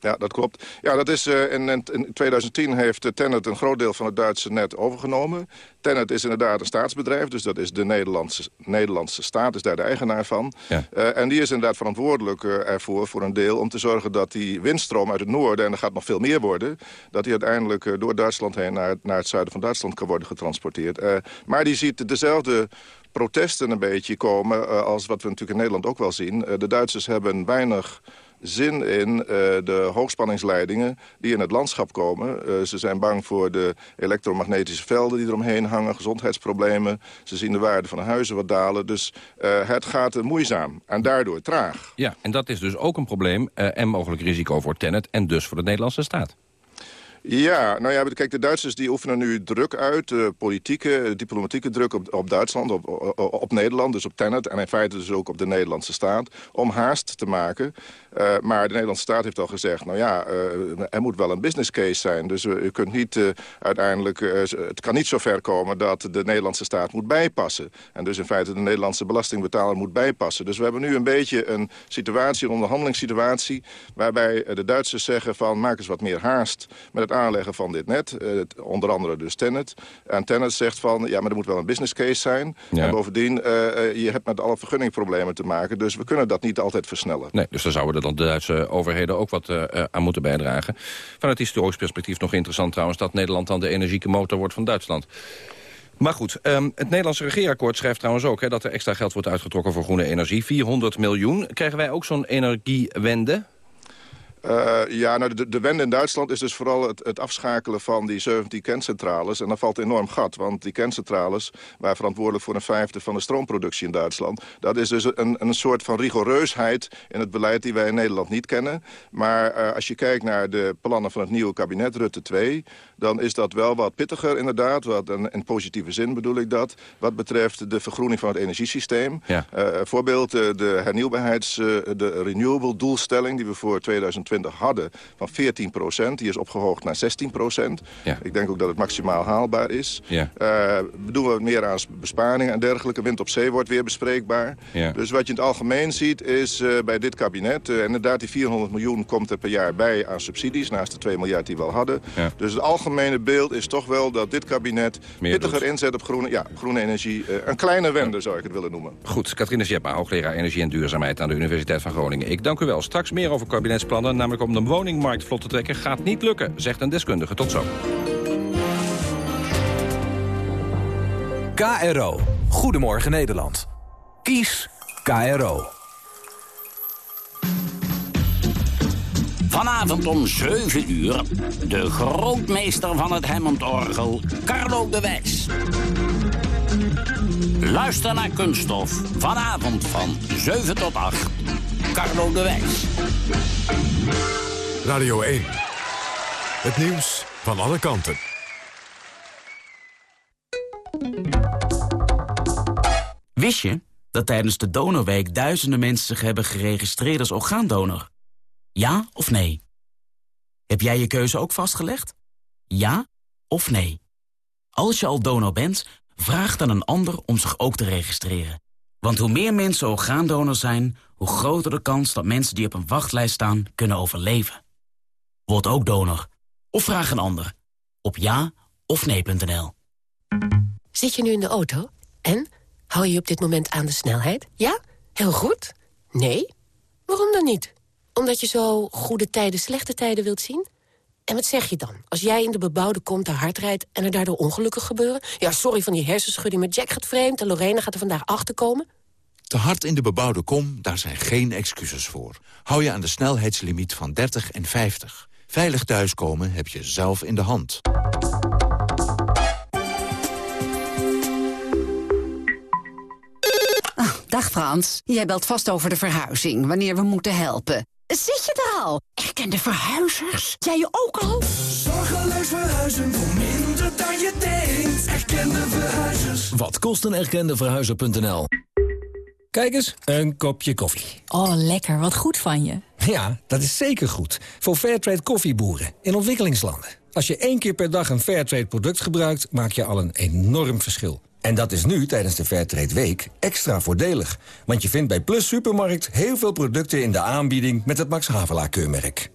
S45: Ja, dat klopt. Ja, dat is, uh, in, in 2010 heeft Tennet een groot deel van het Duitse net overgenomen. Tennet is inderdaad een staatsbedrijf, dus dat is de Nederlandse, Nederlandse staat, is daar de eigenaar van. Ja. Uh, en die is inderdaad verantwoordelijk uh, ervoor, voor een deel, om te zorgen dat die windstroom uit het noorden, en er gaat nog veel meer worden, dat die uiteindelijk door Duitsland heen naar, naar het zuiden van Duitsland kan worden getransporteerd. maar die ziet dezelfde protesten een beetje komen als wat we natuurlijk in Nederland ook wel zien. de Duitsers hebben weinig zin in uh, de hoogspanningsleidingen die in het landschap komen. Uh, ze zijn bang voor de elektromagnetische velden die eromheen hangen, gezondheidsproblemen. Ze zien de waarde van de huizen wat dalen. Dus uh, het gaat moeizaam en daardoor traag.
S30: Ja, en dat is dus ook een probleem en mogelijk risico voor Tennet en dus voor de Nederlandse staat.
S45: Ja, nou ja, kijk, de Duitsers die oefenen nu druk uit, uh, politieke, diplomatieke druk op, op Duitsland, op, op, Nederland, dus op Tennet en in feite dus ook op de Nederlandse staat, om haast te maken. Uh, maar de Nederlandse staat heeft al gezegd, nou ja, uh, er moet wel een business case zijn. Dus u kunt niet uiteindelijk, het kan niet zo ver komen dat de Nederlandse staat moet bijpassen. En dus in feite de Nederlandse belastingbetaler moet bijpassen. Dus we hebben nu een beetje een situatie, een onderhandelingssituatie, waarbij de Duitsers zeggen van maak eens wat meer haast met het aanleggen van dit net. Onder andere dus Tennet. En Tennet zegt van, ja, maar er moet wel een business case zijn. En bovendien, je hebt met alle vergunningproblemen te maken. Dus we kunnen dat niet altijd versnellen.
S30: Nee, dus daar zouden dan de Duitse overheden ook wat aan moeten bijdragen. Vanuit historisch perspectief nog interessant trouwens... dat Nederland dan de energieke motor wordt van Duitsland. Maar goed, um, het Nederlandse regeerakkoord schrijft trouwens ook... Dat er extra geld wordt uitgetrokken voor groene energie. 400 miljoen. Krijgen wij ook zo'n energiewende?
S45: Uh, ja, nou, de, de wende in Duitsland is dus vooral het, het, afschakelen van die 17 kerncentrales. En dan valt enorm gat, want die kerncentrales... waren verantwoordelijk voor een vijfde van de stroomproductie in Duitsland. Dat is dus een, een soort van rigoureusheid in het beleid die wij in Nederland niet kennen. Maar uh, als je kijkt naar de plannen van het nieuwe kabinet Rutte 2... dan is dat wel wat pittiger inderdaad. Wat, en, in positieve zin bedoel ik dat. Wat betreft de vergroening van het energiesysteem. Ja. Uh, voorbeeld de hernieuwbaarheids... de renewable doelstelling die we voor 2020 hadden van 14 procent. Die is opgehoogd naar 16 procent. Ja. Ik denk ook dat het maximaal haalbaar is. Ja. We doen wat meer aan besparingen en dergelijke. Wind op zee wordt weer bespreekbaar. Ja. Dus wat je in het algemeen ziet is uh, bij dit kabinet... Uh, inderdaad die 400 miljoen komt er per jaar bij aan subsidies... naast de 2 miljard die we al hadden. Ja. Dus het algemene beeld is toch wel dat dit kabinet... Meer pittiger doet. inzet op groene, ja, groene energie. een kleine wende zou ik het willen noemen.
S30: Goed, Katrine Sjepma, hoogleraar Energie en Duurzaamheid... aan de Universiteit van Groningen. Ik dank u wel. Straks meer over kabinetsplannen namelijk om de woningmarkt vlot te trekken... gaat niet lukken, zegt een deskundige. Tot zo.
S44: KRO. Goedemorgen Nederland. Kies KRO.
S46: Vanavond om 7 uur de grootmeester van het Hammond-orgel, Carlo de Wijs. Luister naar Kunststof, vanavond van 7 tot 8. Carlo de Wijs.
S9: Radio 1. Het nieuws van alle kanten.
S46: Wist je dat tijdens de Donorweek duizenden mensen zich hebben geregistreerd als orgaandonor? Ja of nee? Heb jij je keuze ook vastgelegd? Ja of nee? Als je al donor bent, vraag dan een ander om zich ook te registreren. Want hoe meer mensen orgaandonor zijn, hoe groter de kans dat mensen die op een wachtlijst staan kunnen overleven. Word ook donor. Of vraag een ander. Op ja of nee.nl.
S47: Zit je nu in de auto? En? Hou je op dit moment aan de snelheid? Ja? Heel goed? Nee? Waarom dan niet? Omdat je zo goede tijden, slechte tijden wilt zien? En wat zeg je dan? Als jij in de bebouwde kom te hard rijdt... en er daardoor ongelukken gebeuren? Ja, sorry van die hersenschudding, maar Jack gaat vreemd... en Lorena gaat er vandaag achterkomen.
S48: Te hard in de bebouwde kom, daar zijn geen excuses voor. Hou je aan de snelheidslimiet van 30 en 50. Veilig thuiskomen heb je zelf in de hand.
S49: Ah, dag Frans, jij belt vast over de verhuizing, wanneer we moeten helpen. Zit je er al? Erkende verhuizers? Jij je ook al?
S50: Zorgeloos verhuizen voor minder dan je denkt. Erkende verhuizers.
S43: Wat kost een erkende verhuizer.nl? Kijk eens, een kopje koffie.
S51: Oh, lekker. Wat goed van je.
S43: Ja, dat is zeker goed. Voor Fairtrade koffieboeren in ontwikkelingslanden. Als je één keer per dag een Fairtrade product gebruikt... maak je al een enorm verschil. En dat is nu, tijdens de Fairtrade Week, extra voordelig. Want je vindt bij Plus Supermarkt heel veel producten in de aanbieding... met het Max Havelaar-keurmerk.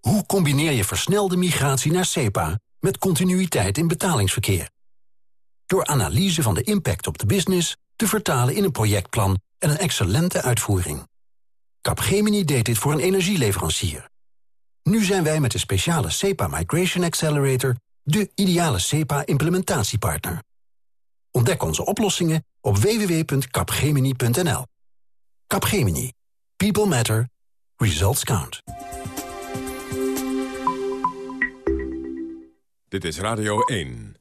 S52: Hoe combineer je versnelde migratie naar SEPA... met continuïteit in betalingsverkeer? Door analyse van de impact op de business... te vertalen in een projectplan en een excellente uitvoering. Capgemini deed dit voor een energieleverancier. Nu zijn wij met de speciale SEPA Migration Accelerator... de ideale SEPA-implementatiepartner. Ontdek onze oplossingen op www.capgemini.nl. Capgemini. People matter. Results count.
S9: Dit is Radio 1.